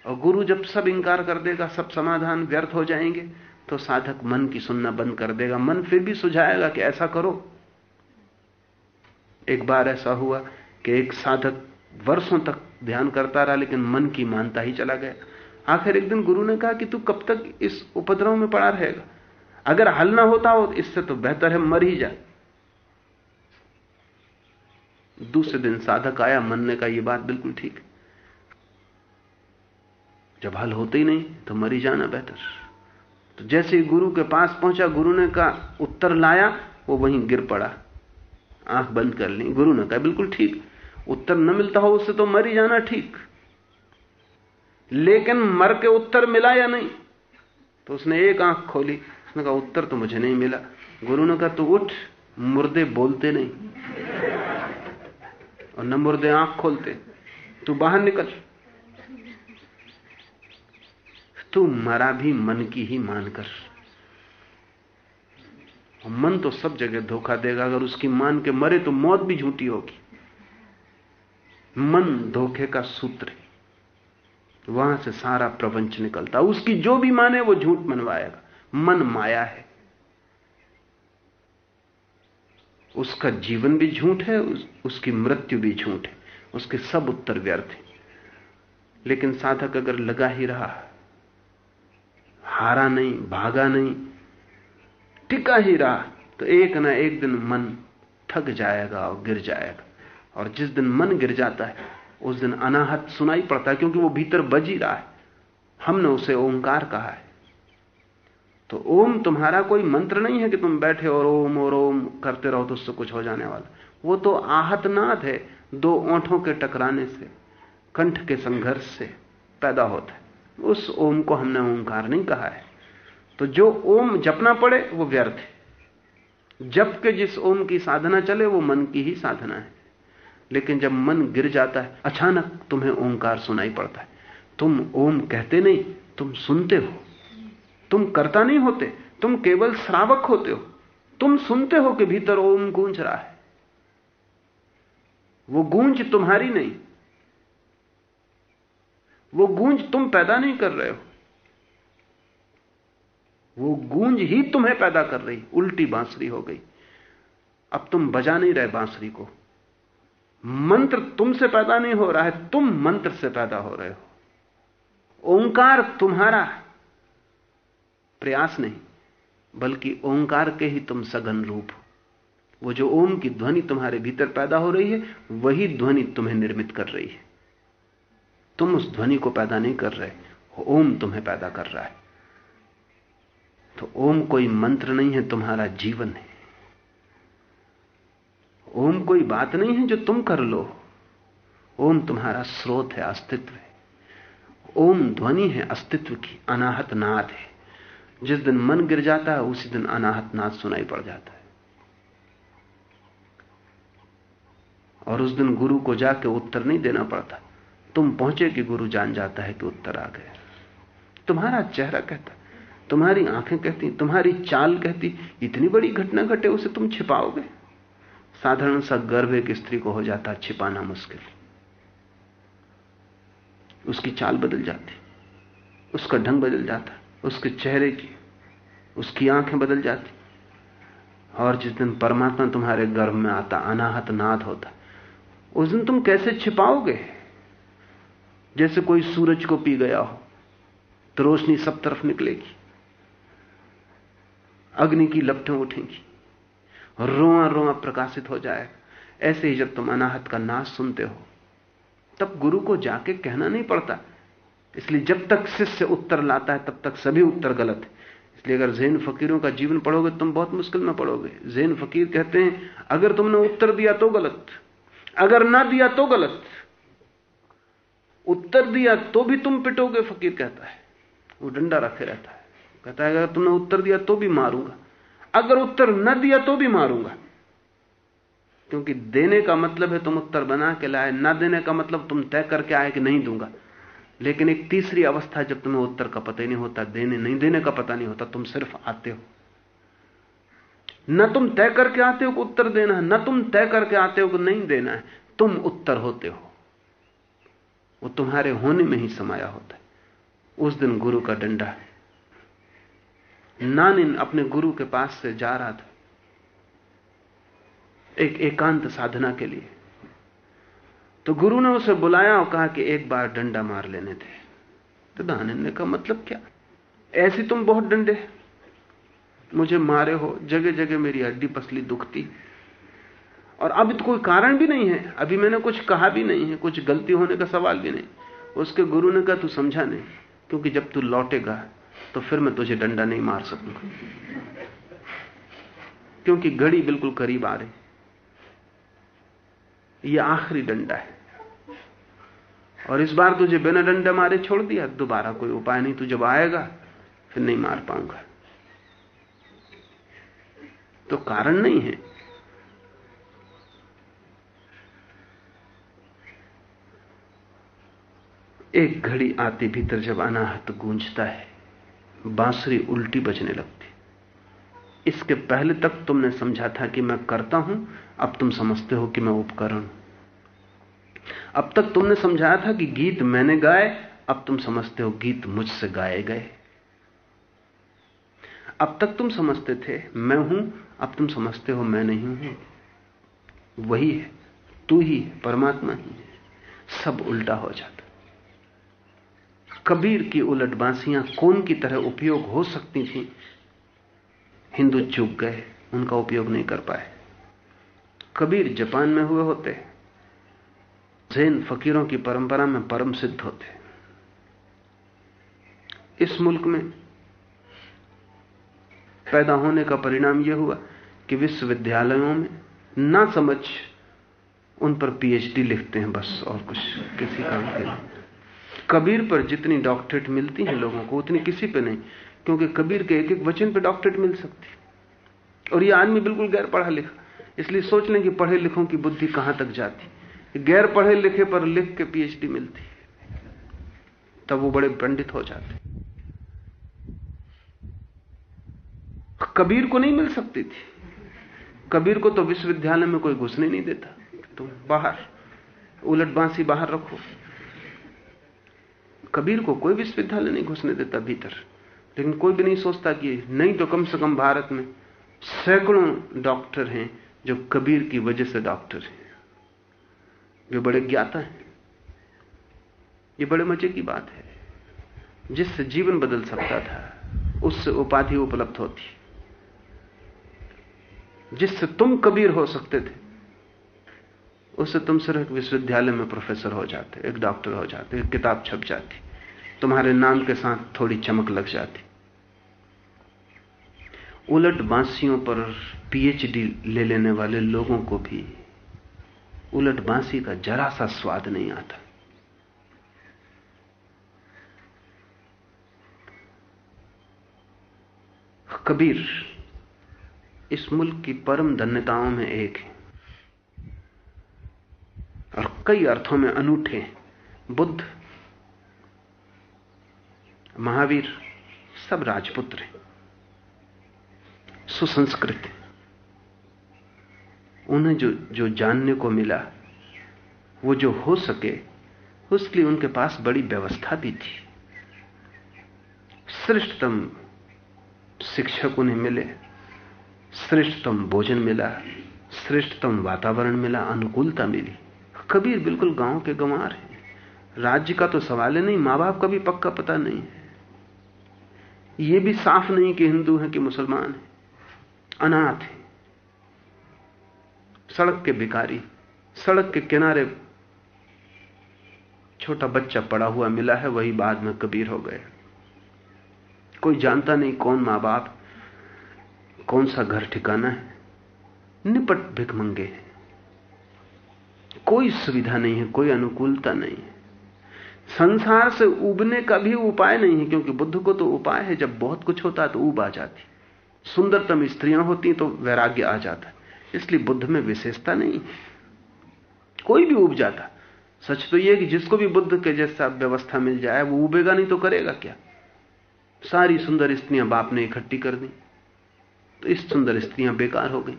और गुरु जब सब इंकार कर देगा, सब समाधान व्यर्थ हो जाएँगे तो साधक मन की सुनना बंद कर देगा। मन फिर भी सुझाएगा कि ऐसा करो। एक बार ऐसा हुआ कि एक साधक वर्षों तक ध्यान करता रहा, लेकिन मन की मानता ही चला गया। आखिर एक दिन गुरु ने कहा कि तू कब तक इस उपद्रव में पड़ा रहेगा? अगर हल ना होता हो इससे तो बेहतर है मर ही जाए दूसरे दिन साधक आया, मन ने कहा यह बात बिल्कुल ठीक जब हल होते ही नहीं तो मरी जाना बेहतर। तो जैसे ही गुरु के पास पहुँचा, गुरु ने कहा, उत्तर लाया, वो वहीं गिर पड़ा। आँख बंद कर ली। गुरु ने कहा, बिल्कुल ठीक। उत्तर न मिलता हो उससे तो मर ही जाना ठीक। लेकिन मर के उत्तर मिला या नहीं? तो उसने एक आँख खोली। उसने कहा, उत्तर तो मुझे नहीं मिला। गुरु ने कहा, तू उठ, मुर्दे बोलते नहीं और न मुर्दे आँख खोलते। तू बाहर निकल। तू मरा भी मन की ही मानकर मन तो सब जगह धोखा देगा। अगर उसकी मान के मरे तो मौत भी झूठी होगी। मन धोखे का सूत्र है। वहाँ से सारा प्रपंच निकलता। उसकी जो भी माने वो झूठ मनवाएगा। मन माया है। उसका जीवन भी झूठ है उस, उसकी मृत्यु भी झूठ है। उसके सब उत्तर व्यर्थ हैं। लेकिन साधक अगर लगा ही रहा हारा नहीं भागा नहीं टिका ही रहा तो एक ना एक दिन मन थक जाएगा और गिर जाएगा। और जिस दिन मन गिर जाता है, उस दिन अनाहत सुनाई पड़ता है, क्योंकि वो भीतर बज ही रहा है। हमने उसे ओंकार कहा है। तो ओम तुम्हारा कोई मंत्र नहीं है कि तुम बैठे और ओम और ओम करते रहो तो उससे कुछ हो जाने वाला। वो तो आहत नाद है, दो ओंठों के टकराने से, कंठ के संघर्ष से पैदा होता है। उस ओम को हमने ओंकार नहीं कहा है। तो जो ओम जपना पड़े, वो व्यर्थ है। जप के जिस ओम की साधना चले, वो मन की ही साधना है। लेकिन जब मन गिर जाता है, अचानक तुम्हें ओंकार सुनाई पड़ता है। तुम ओम कहते नहीं, तुम सुनते हो। तुम करता नहीं होते, तुम केवल श्रावक होते हो। तुम सुनते हो कि भीतर ओम गूंज रहा है। वो गूंज तुम्हारी नहीं। वो गूंज तुम पैदा नहीं कर रहे हो। वो गूंज ही तुम्हें पैदा कर रही, उल्टी बांसुरी हो गई। अब तुम बजा नहीं रहे बांसुरी को। मंत्र तुमसे पैदा नहीं हो रहा है, तुम मंत्र से पैदा हो रहे हो। ओंकार तुम्हारा प्रयास नहीं, बल्कि ओंकार के ही तुम सघन रूप हो। वो जो ओम की ध्वनि तुम्हारे भीतर पैदा हो रही है, वही ध्वनि तुम्हें निर्मित कर रही है। तुम उस ध्वनि को पैदा नहीं कर रहे, ओम तुम्हें पैदा कर रहा है। तो ओम कोई मंत्र नहीं है, तुम्हारा जीवन है। ओम कोई बात नहीं है जो तुम कर लो। ओम तुम्हारा स्रोत है, अस्तित्व है। ओम ध्वनि है, अस्तित्व की अनाहत नाद है। जिस दिन मन गिर जाता है, उसी दिन अनाहत नाद सुनाई पड़ जाता है। और उस दिन गुरु को जाके उत्तर नहीं देना पड़ता। तुम पहुँचे कि गुरु जान जाता है कि उत्तर आ गया। तुम्हारा चेहरा कहता तुम्हारी आँखें कहती, तुम्हारी चाल कहती, इतनी बड़ी घटना घटे उसे तुम छिपाओगे? साधारण सा गर्भ एक स्त्री को हो जाता छिपाना मुश्किल। उसकी चाल बदल जाती, उसका ढंग बदल जाता, उसके चेहरे की, उसकी आँखें बदल जाती। और जिस दिन परमात्मा तुम्हारे गर्भ में आता, अनाहत नाद होता, उस दिन तुम कैसे छिपाओगे? जैसे कोई सूरज को पी गया हो तो रोशनी सब तरफ़ निकलेगी। अग्नि की लपटें उठेंगी। रोआ रोआ प्रकाशित हो जाए। ऐसे ही जब तुम अनाहत का नाश सुनते हो, तब गुरु को जाके कहना नहीं पड़ता। इसलिए जब तक शिष्य उत्तर लाता है, तब तक सभी उत्तर गलत है। इसलिए अगर जैन फकीरों का जीवन पढ़ोगे, तुम बहुत मुश्किल में पढ़ोगे। जैन फकीर कहते हैं, अगर तुमने उत्तर दिया तो गलत। अगर ना दिया तो गलत। उत्तर दिया तो भी तुम पिटोगे, फकीर कहता है। वो डंडा रखे रहता है। कहता है, अगर तुमने उत्तर दिया तो भी मारूँगा। अगर उत्तर न दिया तो भी मारूँगा। क्योंकि देने का मतलब है तुम उत्तर बना के लाए, ना देने का मतलब तुम तय करके आए कि नहीं दूँगा। लेकिन एक तीसरी अवस्था जब तुम्हें उत्तर का पता ही नहीं होता, देने नहीं देने का पता नहीं होता, तुम सिर्फ़ आते हो। न तुम तय करके आते हो कि उत्तर देना है, न तुम तय करके आते हो कि नहीं देना है, तुम उत्तर होते हो। वो तुम्हारे होने में ही समाया होता है। उस दिन गुरु का डंडा है। नानिन अपने गुरु के पास से जा रहा था। एक एकांत साधना के लिए। तो गुरु ने उसे बुलाया और कहा कि एक बार डंडा मार लेने थे तो नानिन ने कहा मतलब क्या? ऐसी तुम बहुत डंडे मुझे मारे हो जगह जगह मेरी हड्डी पसली दुखती और अभी तो कोई कारण भी नहीं है। अभी मैंने कुछ कहा भी नहीं है, कुछ गलती होने का सवाल भी नहीं। उसके गुरु ने कहा, तू समझा नहीं, क्योंकि जब तू लौटेगा तो फिर मैं तुझे डंडा नहीं मार सकूँगा। क्योंकि घड़ी बिल्कुल करीब आ रही। यह आखिरी डंडा है। और इस बार तुझे बिना डंडा मारे छोड़ दिया, दोबारा कोई उपाय नहीं, तू जब आएगा, फिर नहीं मार पाऊँगा। तो कारण नहीं है। एक घड़ी आती भीतर जब अनाहत गूंजता है बांसुरी उल्टी बजने लगती। इसके पहले तक तुमने समझा था कि मैं करता हूँ, अब तुम समझते हो कि मैं उपकरण अब तक तुमने समझाया था कि गीत मैंने गाए, अब तुम समझते हो गीत मुझसे गाए गए। अब तक तुम समझते थे, मैं हूँ, अब तुम समझते हो मैं नहीं हूँ। वही है, तू ही परमात्मा ही है, सब उल्टा हो जाता कबीर की उलट बांसियाँ कौन की तरह उपयोग हो सकती थी। हिंदू चुप गए, उनका उपयोग नहीं कर पाए। कबीर जापान में हुए होते। जैन फकीरों की परंपरा में परम सिद्ध होते। इस मुल्क में पैदा होने का परिणाम यह हुआ कि विश्वविद्यालयों में ना समझ उन पर पीएचडी लिखते हैं बस और कुछ किसी काम के लिए। कबीर पर जितनी डॉक्टरेट मिलती है लोगों को, उतनी किसी पे नहीं, क्योंकि कबीर के एक एक वचन पे डॉक्टरेट मिल सकती और ये आदमी बिल्कुल गैर पढ़ा लिखा, इसलिए सोच लें कि पढ़े लिखों की बुद्धि कहाँ तक जाती गैर पढ़े लिखे पर लिख के पीएचडी मिलती तब वो बड़े पंडित हो जाते कबीर को नहीं मिल सकती थी। कबीर को तो विश्वविद्यालय में कोई घुसने नहीं देता। तुम बाहर, उलट बांसी बाहर रखो। कबीर को कोई विश्वविद्यालय नहीं घुसने देता भीतर। लेकिन कोई भी नहीं सोचता कि नहीं तो कम से कम भारत में सैकड़ों डॉक्टर हैं जो कबीर की वजह से डॉक्टर हैं। जो बड़े ज्ञाता हैं। ये बड़े मज़े की बात है। जिससे जीवन बदल सकता था उससे उपाधि उपलब्ध होती। जिससे तुम कबीर हो सकते थे उससे तुम सिर्फ़ एक विश्वविद्यालय में प्रोफेसर हो जाते, एक डॉक्टर हो जाते, एक किताब छप जाती। तुम्हारे नाम के साथ थोड़ी चमक लग जाती। उलट बांसियों पर पीएचडी ले लेने वाले लोगों को भी उलट बांसी का जरा सा स्वाद नहीं आता। कबीर, इस मुल्क की परम धन्यताओं में एक है और कई अर्थों में अनूठे बुद्ध महावीर सब राजपुत्र हैं, सुसंस्कृत उन्हें जो जो जानने को मिला, वो जो हो सके, उसके लिए उनके पास बड़ी व्यवस्था भी थी। श्रेष्ठतम शिक्षक उन्हें मिले, श्रेष्ठतम भोजन मिला, श्रेष्ठतम वातावरण मिला, अनुकूलता मिली। कबीर बिल्कुल गाँव के गंवार हैं। राज्य का तो सवाल है नहीं, माँ बाप का भी पक्का पता नहीं है। यह भी साफ़ नहीं कि हिंदू हैं कि मुसलमान हैं। अनाथ हैं। सड़क के भिकारी सड़क के किनारे छोटा बच्चा पड़ा हुआ मिला है, वही बाद में कबीर हो गया। कोई जानता नहीं कौन माँ बाप कौन सा घर ठिकाना है। निपट भिकमंगे हैं। कोई सुविधा नहीं है, कोई अनुकूलता नहीं है। संसार से उबने का भी उपाय नहीं है, क्योंकि बुद्ध को तो उपाय है, जब बहुत कुछ होता है तो उब आ जाती सुंदरतम स्त्रियाँ होती तो वैराग्य आ जाता इसलिए बुद्ध में विशेषता नहीं कोई भी उब जाता सच तो यह कि जिसको भी बुद्ध के जैसा व्यवस्था मिल जाए, वो उबेगा नहीं तो करेगा क्या? सारी सुंदर स्त्रियाँ बाप ने इकट्ठी कर दी तो इस सुंदर स्त्रियाँ बेकार हो गई।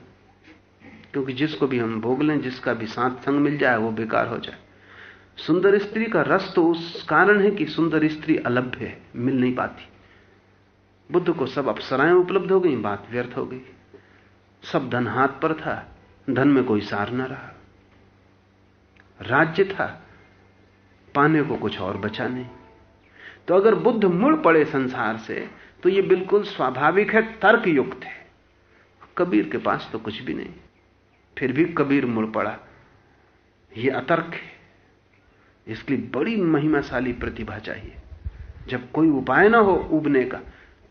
क्योंकि जिसको भी हम भोग लें, जिसका भी साथ संग मिल जाए, वो बेकार हो जाए। सुंदर स्त्री का रस तो उस कारण है कि सुंदर स्त्री अलभ्य है, मिल नहीं पाती। बुद्ध को सब अप्सराएँ उपलब्ध हो गई, बात व्यर्थ हो गई। सब धन हाथ पर था, धन में कोई सार न रहा। राज्य था, पाने को कुछ और बचा नहीं। तो अगर बुद्ध मुड़ पड़े संसार से तो यह बिल्कुल स्वाभाविक है तर्क युक्त है। कबीर के पास तो कुछ भी नहीं। फिर भी कबीर मुड़ पड़ा। यह अतर्क है। इसके लिए बड़ी महिमाशाली प्रतिभा चाहिए। जब कोई उपाय ना हो उबने का,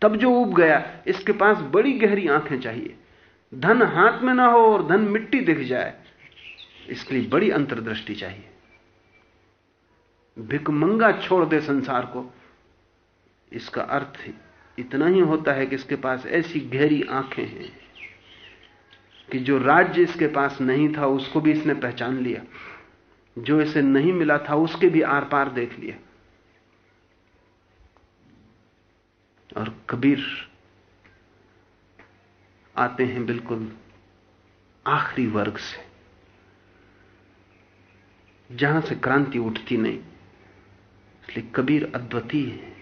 तब जो उब गया, इसके पास बड़ी गहरी आँखें चाहिए। धन हाथ में ना हो और धन मिट्टी दिख जाए, इसके लिए बड़ी अंतर्दृष्टि चाहिए। भिकमंगा छोड़ दे संसार को। इसका अर्थ इतना ही होता है कि इसके पास ऐसी गहरी आँखें हैं कि जो राज्य इसके पास नहीं था, उसको भी इसने पहचान लिया। जो इसे नहीं मिला था, उसके भी आर पार देख लिया और कबीर आते हैं बिल्कुल आखिरी वर्ग से, जहाँ से क्रांति उठती नहीं। इसलिए कबीर अद्वितीय है।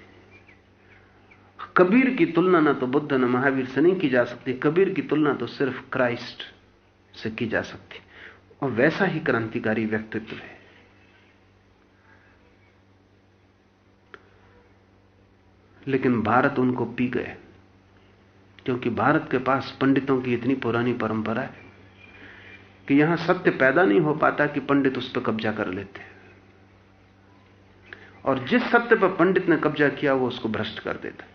कबीर की तुलना ना तो बुद्ध, न महावीर से नहीं की जा सकती। कबीर की तुलना तो सिर्फ़ क्राइस्ट से की जा सकती। और वैसा ही क्रांतिकारी व्यक्तित्व है। लेकिन भारत उनको पी गए, क्योंकि भारत के पास पंडितों की इतनी पुरानी परंपरा है कि यहाँ सत्य पैदा नहीं हो पाता कि पंडित उस पर कब्जा कर लेते और जिस सत्य पर पंडित ने कब्जा किया, वो उसको भ्रष्ट कर देता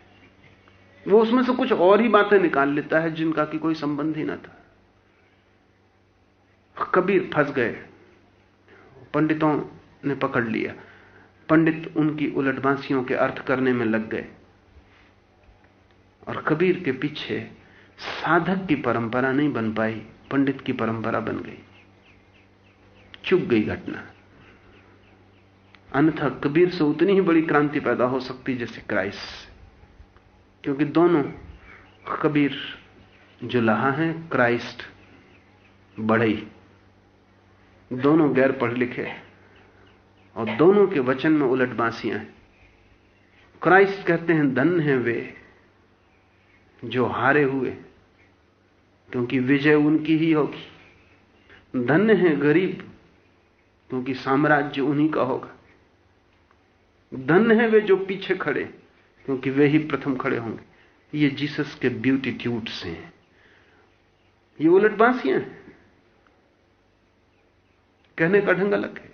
वो उसमें से कुछ और ही बातें निकाल लेता है जिनका कि कोई संबंध ही ना था। कबीर फंस गए। पंडितों ने पकड़ लिया। पंडित उनकी उलटबांसियों के अर्थ करने में लग गए। और कबीर के पीछे साधक की परंपरा नहीं बन पाई, पंडित की परंपरा बन गई। चुप गई घटना। अन्यथा कबीर से उतनी ही बड़ी क्रांति पैदा हो सकती जैसे क्राइस्ट क्योंकि दोनों, कबीर जो लहा है, क्राइस्ट बढ़ई। दोनों गैर पढ़ लिखे और दोनों के वचन में उलट बांसियाँ हैं। क्राइस्ट कहते हैं, धन है वे जो हारे हुए, क्योंकि विजय उनकी ही होगी। धन्य है गरीब, क्योंकि साम्राज्य उन्हीं का होगा। धन्य है वे जो पीछे खड़े, क्योंकि वे ही प्रथम खड़े होंगे। ये जीसस के ब्यूटीट्यूड्स हैं। ये उलट बांसियाँ हैं। कहने का ढंग अलग है।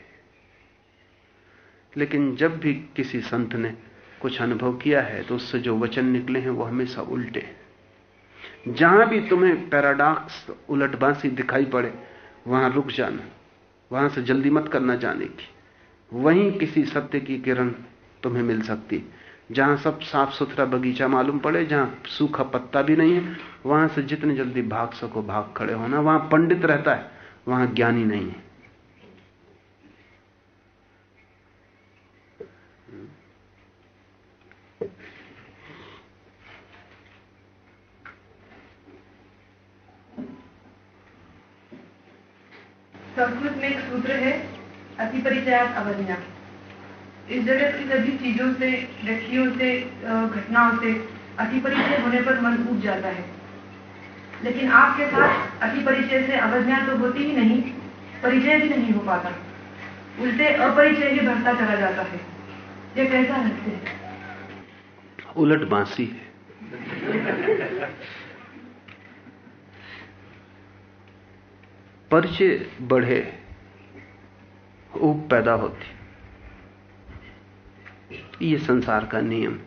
लेकिन जब भी किसी संत ने कुछ अनुभव किया है तो उससे जो वचन निकले हैं, वो हमेशा उल्टे जहाँ भी तुम्हें पैराडॉक्स उलटबांसी दिखाई पड़े, वहाँ रुक जाना, वहाँ से जल्दी मत करना जाने की। वहीं किसी सत्य की किरण तुम्हें मिल सकती। जहाँ सब साफ़ सुथरा बगीचा मालूम पड़े, जहाँ सूखा पत्ता भी नहीं है, वहाँ से जितने जल्दी भाग सको, भाग खड़े होना। वहाँ पंडित रहता है, वहाँ ज्ञानी नहीं है। संस्कृत में एक सूत्र है अति परिचयात अवज्ञा। इस जगत की सभी चीज़ों से व्यक्तियों से घटनाओं से अति परिचय होने पर मन उठ जाता है। लेकिन आपके साथ अति परिचय से अवज्ञा तो होती ही नहीं परिचय भी नहीं हो पाता। उल्टे अपरिचय ही बढ़ता चला जाता है। ये कैसा रहते है? उलट बांसी है। परिचय बढ़े ऊप पैदा होती। ये संसार का नियम।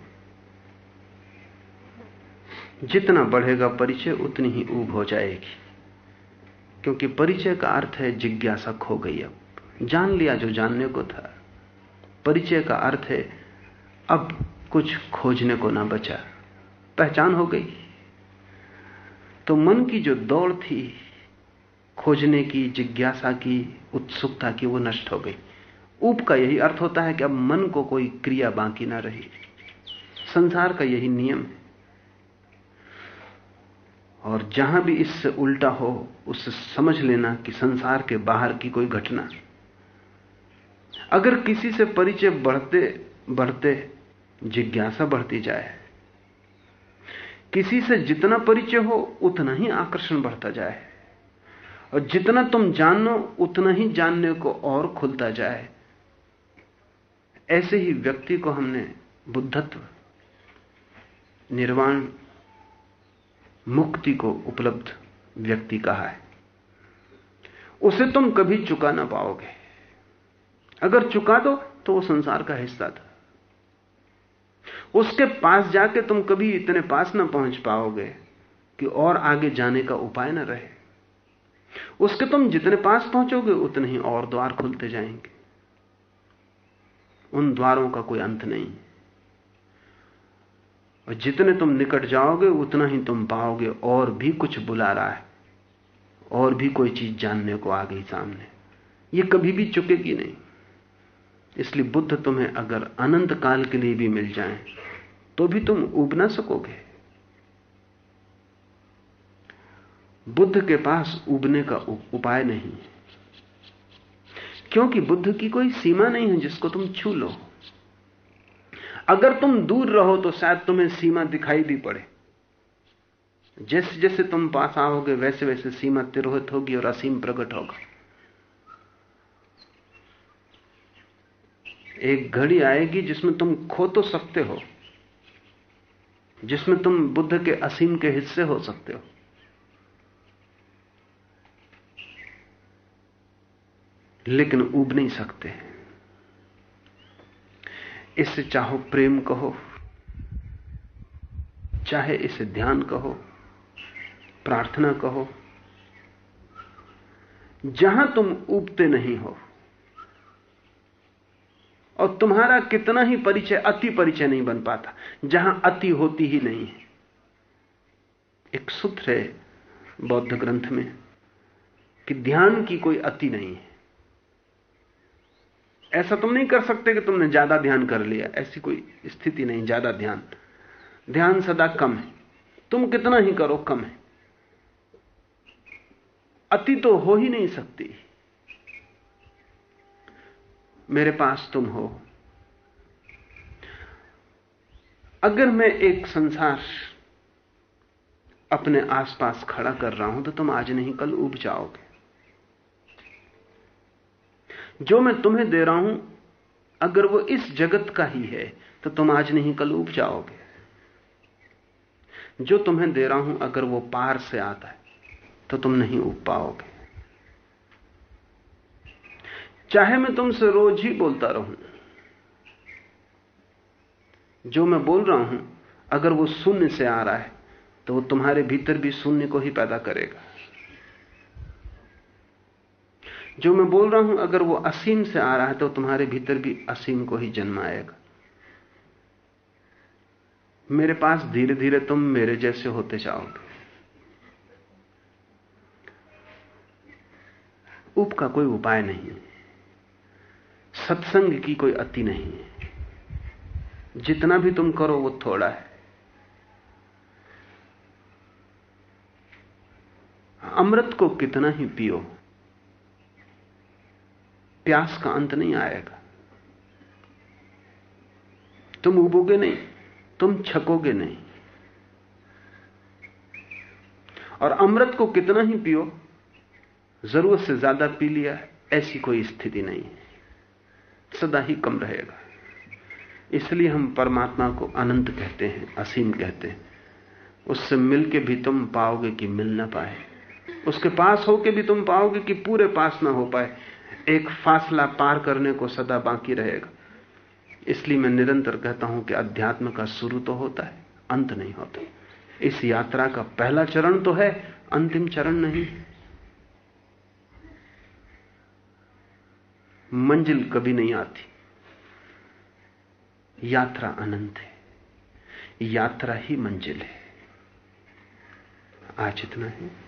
जितना बढ़ेगा परिचय, उतनी ही ऊब हो जाएगी। क्योंकि परिचय का अर्थ है जिज्ञासा खो गई अब। जान लिया जो जानने को था। परिचय का अर्थ है अब कुछ खोजने को ना बचा। पहचान हो गई। तो मन की जो दौड़ थी खोजने की, जिज्ञासा की, उत्सुकता की, वो नष्ट हो गई। ऊप का यही अर्थ होता है कि अब मन को कोई क्रिया बाकी ना रही। संसार का यही नियम है। और जहाँ भी इससे उल्टा हो उससे समझ लेना कि संसार के बाहर की कोई घटना। अगर किसी से परिचय बढ़ते बढ़ते, जिज्ञासा बढ़ती जाए। किसी से जितना परिचय हो, उतना ही आकर्षण बढ़ता जाए। और जितना तुम जानो, उतना ही जानने को और खुलता जाए। ऐसे ही व्यक्ति को हमने बुद्धत्व, निर्वाण, मुक्ति को उपलब्ध व्यक्ति कहा है। उसे तुम कभी चुका ना पाओगे। अगर चुका दो तो वो संसार का हिस्सा था। उसके पास जाके तुम कभी इतने पास ना पहुँच पाओगे कि और आगे जाने का उपाय ना रहे। उसके तुम जितने पास पहुंचोगे, उतने ही और द्वार खुलते जाएँगे। उन द्वारों का कोई अंत नहीं। और जितने तुम निकट जाओगे, उतना ही तुम पाओगे, और भी कुछ बुला रहा है, और भी कोई चीज़ जानने को आ गई सामने। ये कभी भी चुकेगी नहीं। इसलिए बुद्ध तुम्हें अगर अनंत काल के लिए भी मिल जाए तो भी तुम उब ना सकोगे। बुद्ध के पास उबने का उपाय नहीं है। क्योंकि बुद्ध की कोई सीमा नहीं है जिसको तुम छू लो। अगर तुम दूर रहो तो शायद तुम्हें सीमा दिखाई भी पड़े। जैसे जैसे तुम पास आओगे वैसे वैसे सीमा तिरोहित होगी और असीम प्रकट होगा। एक घड़ी आएगी जिसमें तुम खो तो सकते हो, जिसमें तुम बुद्ध के असीम के हिस्से हो सकते हो। लेकिन उब नहीं सकते। इसे चाहो प्रेम कहो, चाहे इसे ध्यान कहो, प्रार्थना कहो, जहाँ तुम उबते नहीं हो, और तुम्हारा कितना ही परिचय, अति परिचय नहीं बन पाता, जहाँ अति होती ही नहीं है। एक सूत्र है बौद्ध ग्रंथ में कि ध्यान की कोई अति नहीं है। ऐसा तुम नहीं कर सकते कि तुमने ज़्यादा ध्यान कर लिया। ऐसी कोई स्थिति नहीं, ज़्यादा ध्यान। ध्यान सदा कम है। तुम कितना ही करो, कम है। अति तो हो ही नहीं सकती। मेरे पास तुम हो। अगर मैं एक संसार अपने आसपास खड़ा कर रहा हूँ तो तुम आज नहीं, कल उब जाओगे। जो मैं तुम्हें दे रहा हूँ, अगर वो इस जगत का ही है तो तुम आज नहीं कल उब जाओगे। जो तुम्हें दे रहा हूँ, अगर वो पार से आता है तो तुम नहीं उब पाओगे। चाहे मैं तुमसे रोज ही बोलता रहूँ, जो मैं बोल रहा हूँ, अगर वो शून्य से आ रहा है तो वो तुम्हारे भीतर भी शून्य को ही पैदा करेगा। जो मैं बोल रहा हूँ, अगर वो असीम से आ रहा है तो तुम्हारे भीतर भी असीम को ही जन्म आएगा। मेरे पास धीरे धीरे तुम मेरे जैसे होते जाओगे। उप का कोई उपाय नहीं सत्संग की कोई अति नहीं है। जितना भी तुम करो, वो थोड़ा है। अमृत को कितना ही पियो। प्यास का अंत नहीं आएगा। तुम उबोगे नहीं, तुम छकोगे नहीं। और अमृत को कितना ही पियो, ज़रूरत से ज़्यादा पी लिया, ऐसी कोई स्थिति नहीं है। सदा ही कम रहेगा। इसलिए हम परमात्मा को अनंत कहते हैं, असीम कहते हैं। उससे मिलके भी तुम पाओगे कि मिल ना पाए। उसके पास होके भी तुम पाओगे कि पूरे पास ना हो पाए। एक फासला पार करने को सदा बाकी रहेगा। इसलिए मैं निरंतर कहता हूँ कि अध्यात्म का शुरू तो होता है, अंत नहीं होता। इस यात्रा का पहला चरण तो है, अंतिम चरण नहीं। मंजिल कभी नहीं आती। यात्रा अनंत है। यात्रा ही मंजिल है। आज इतना है।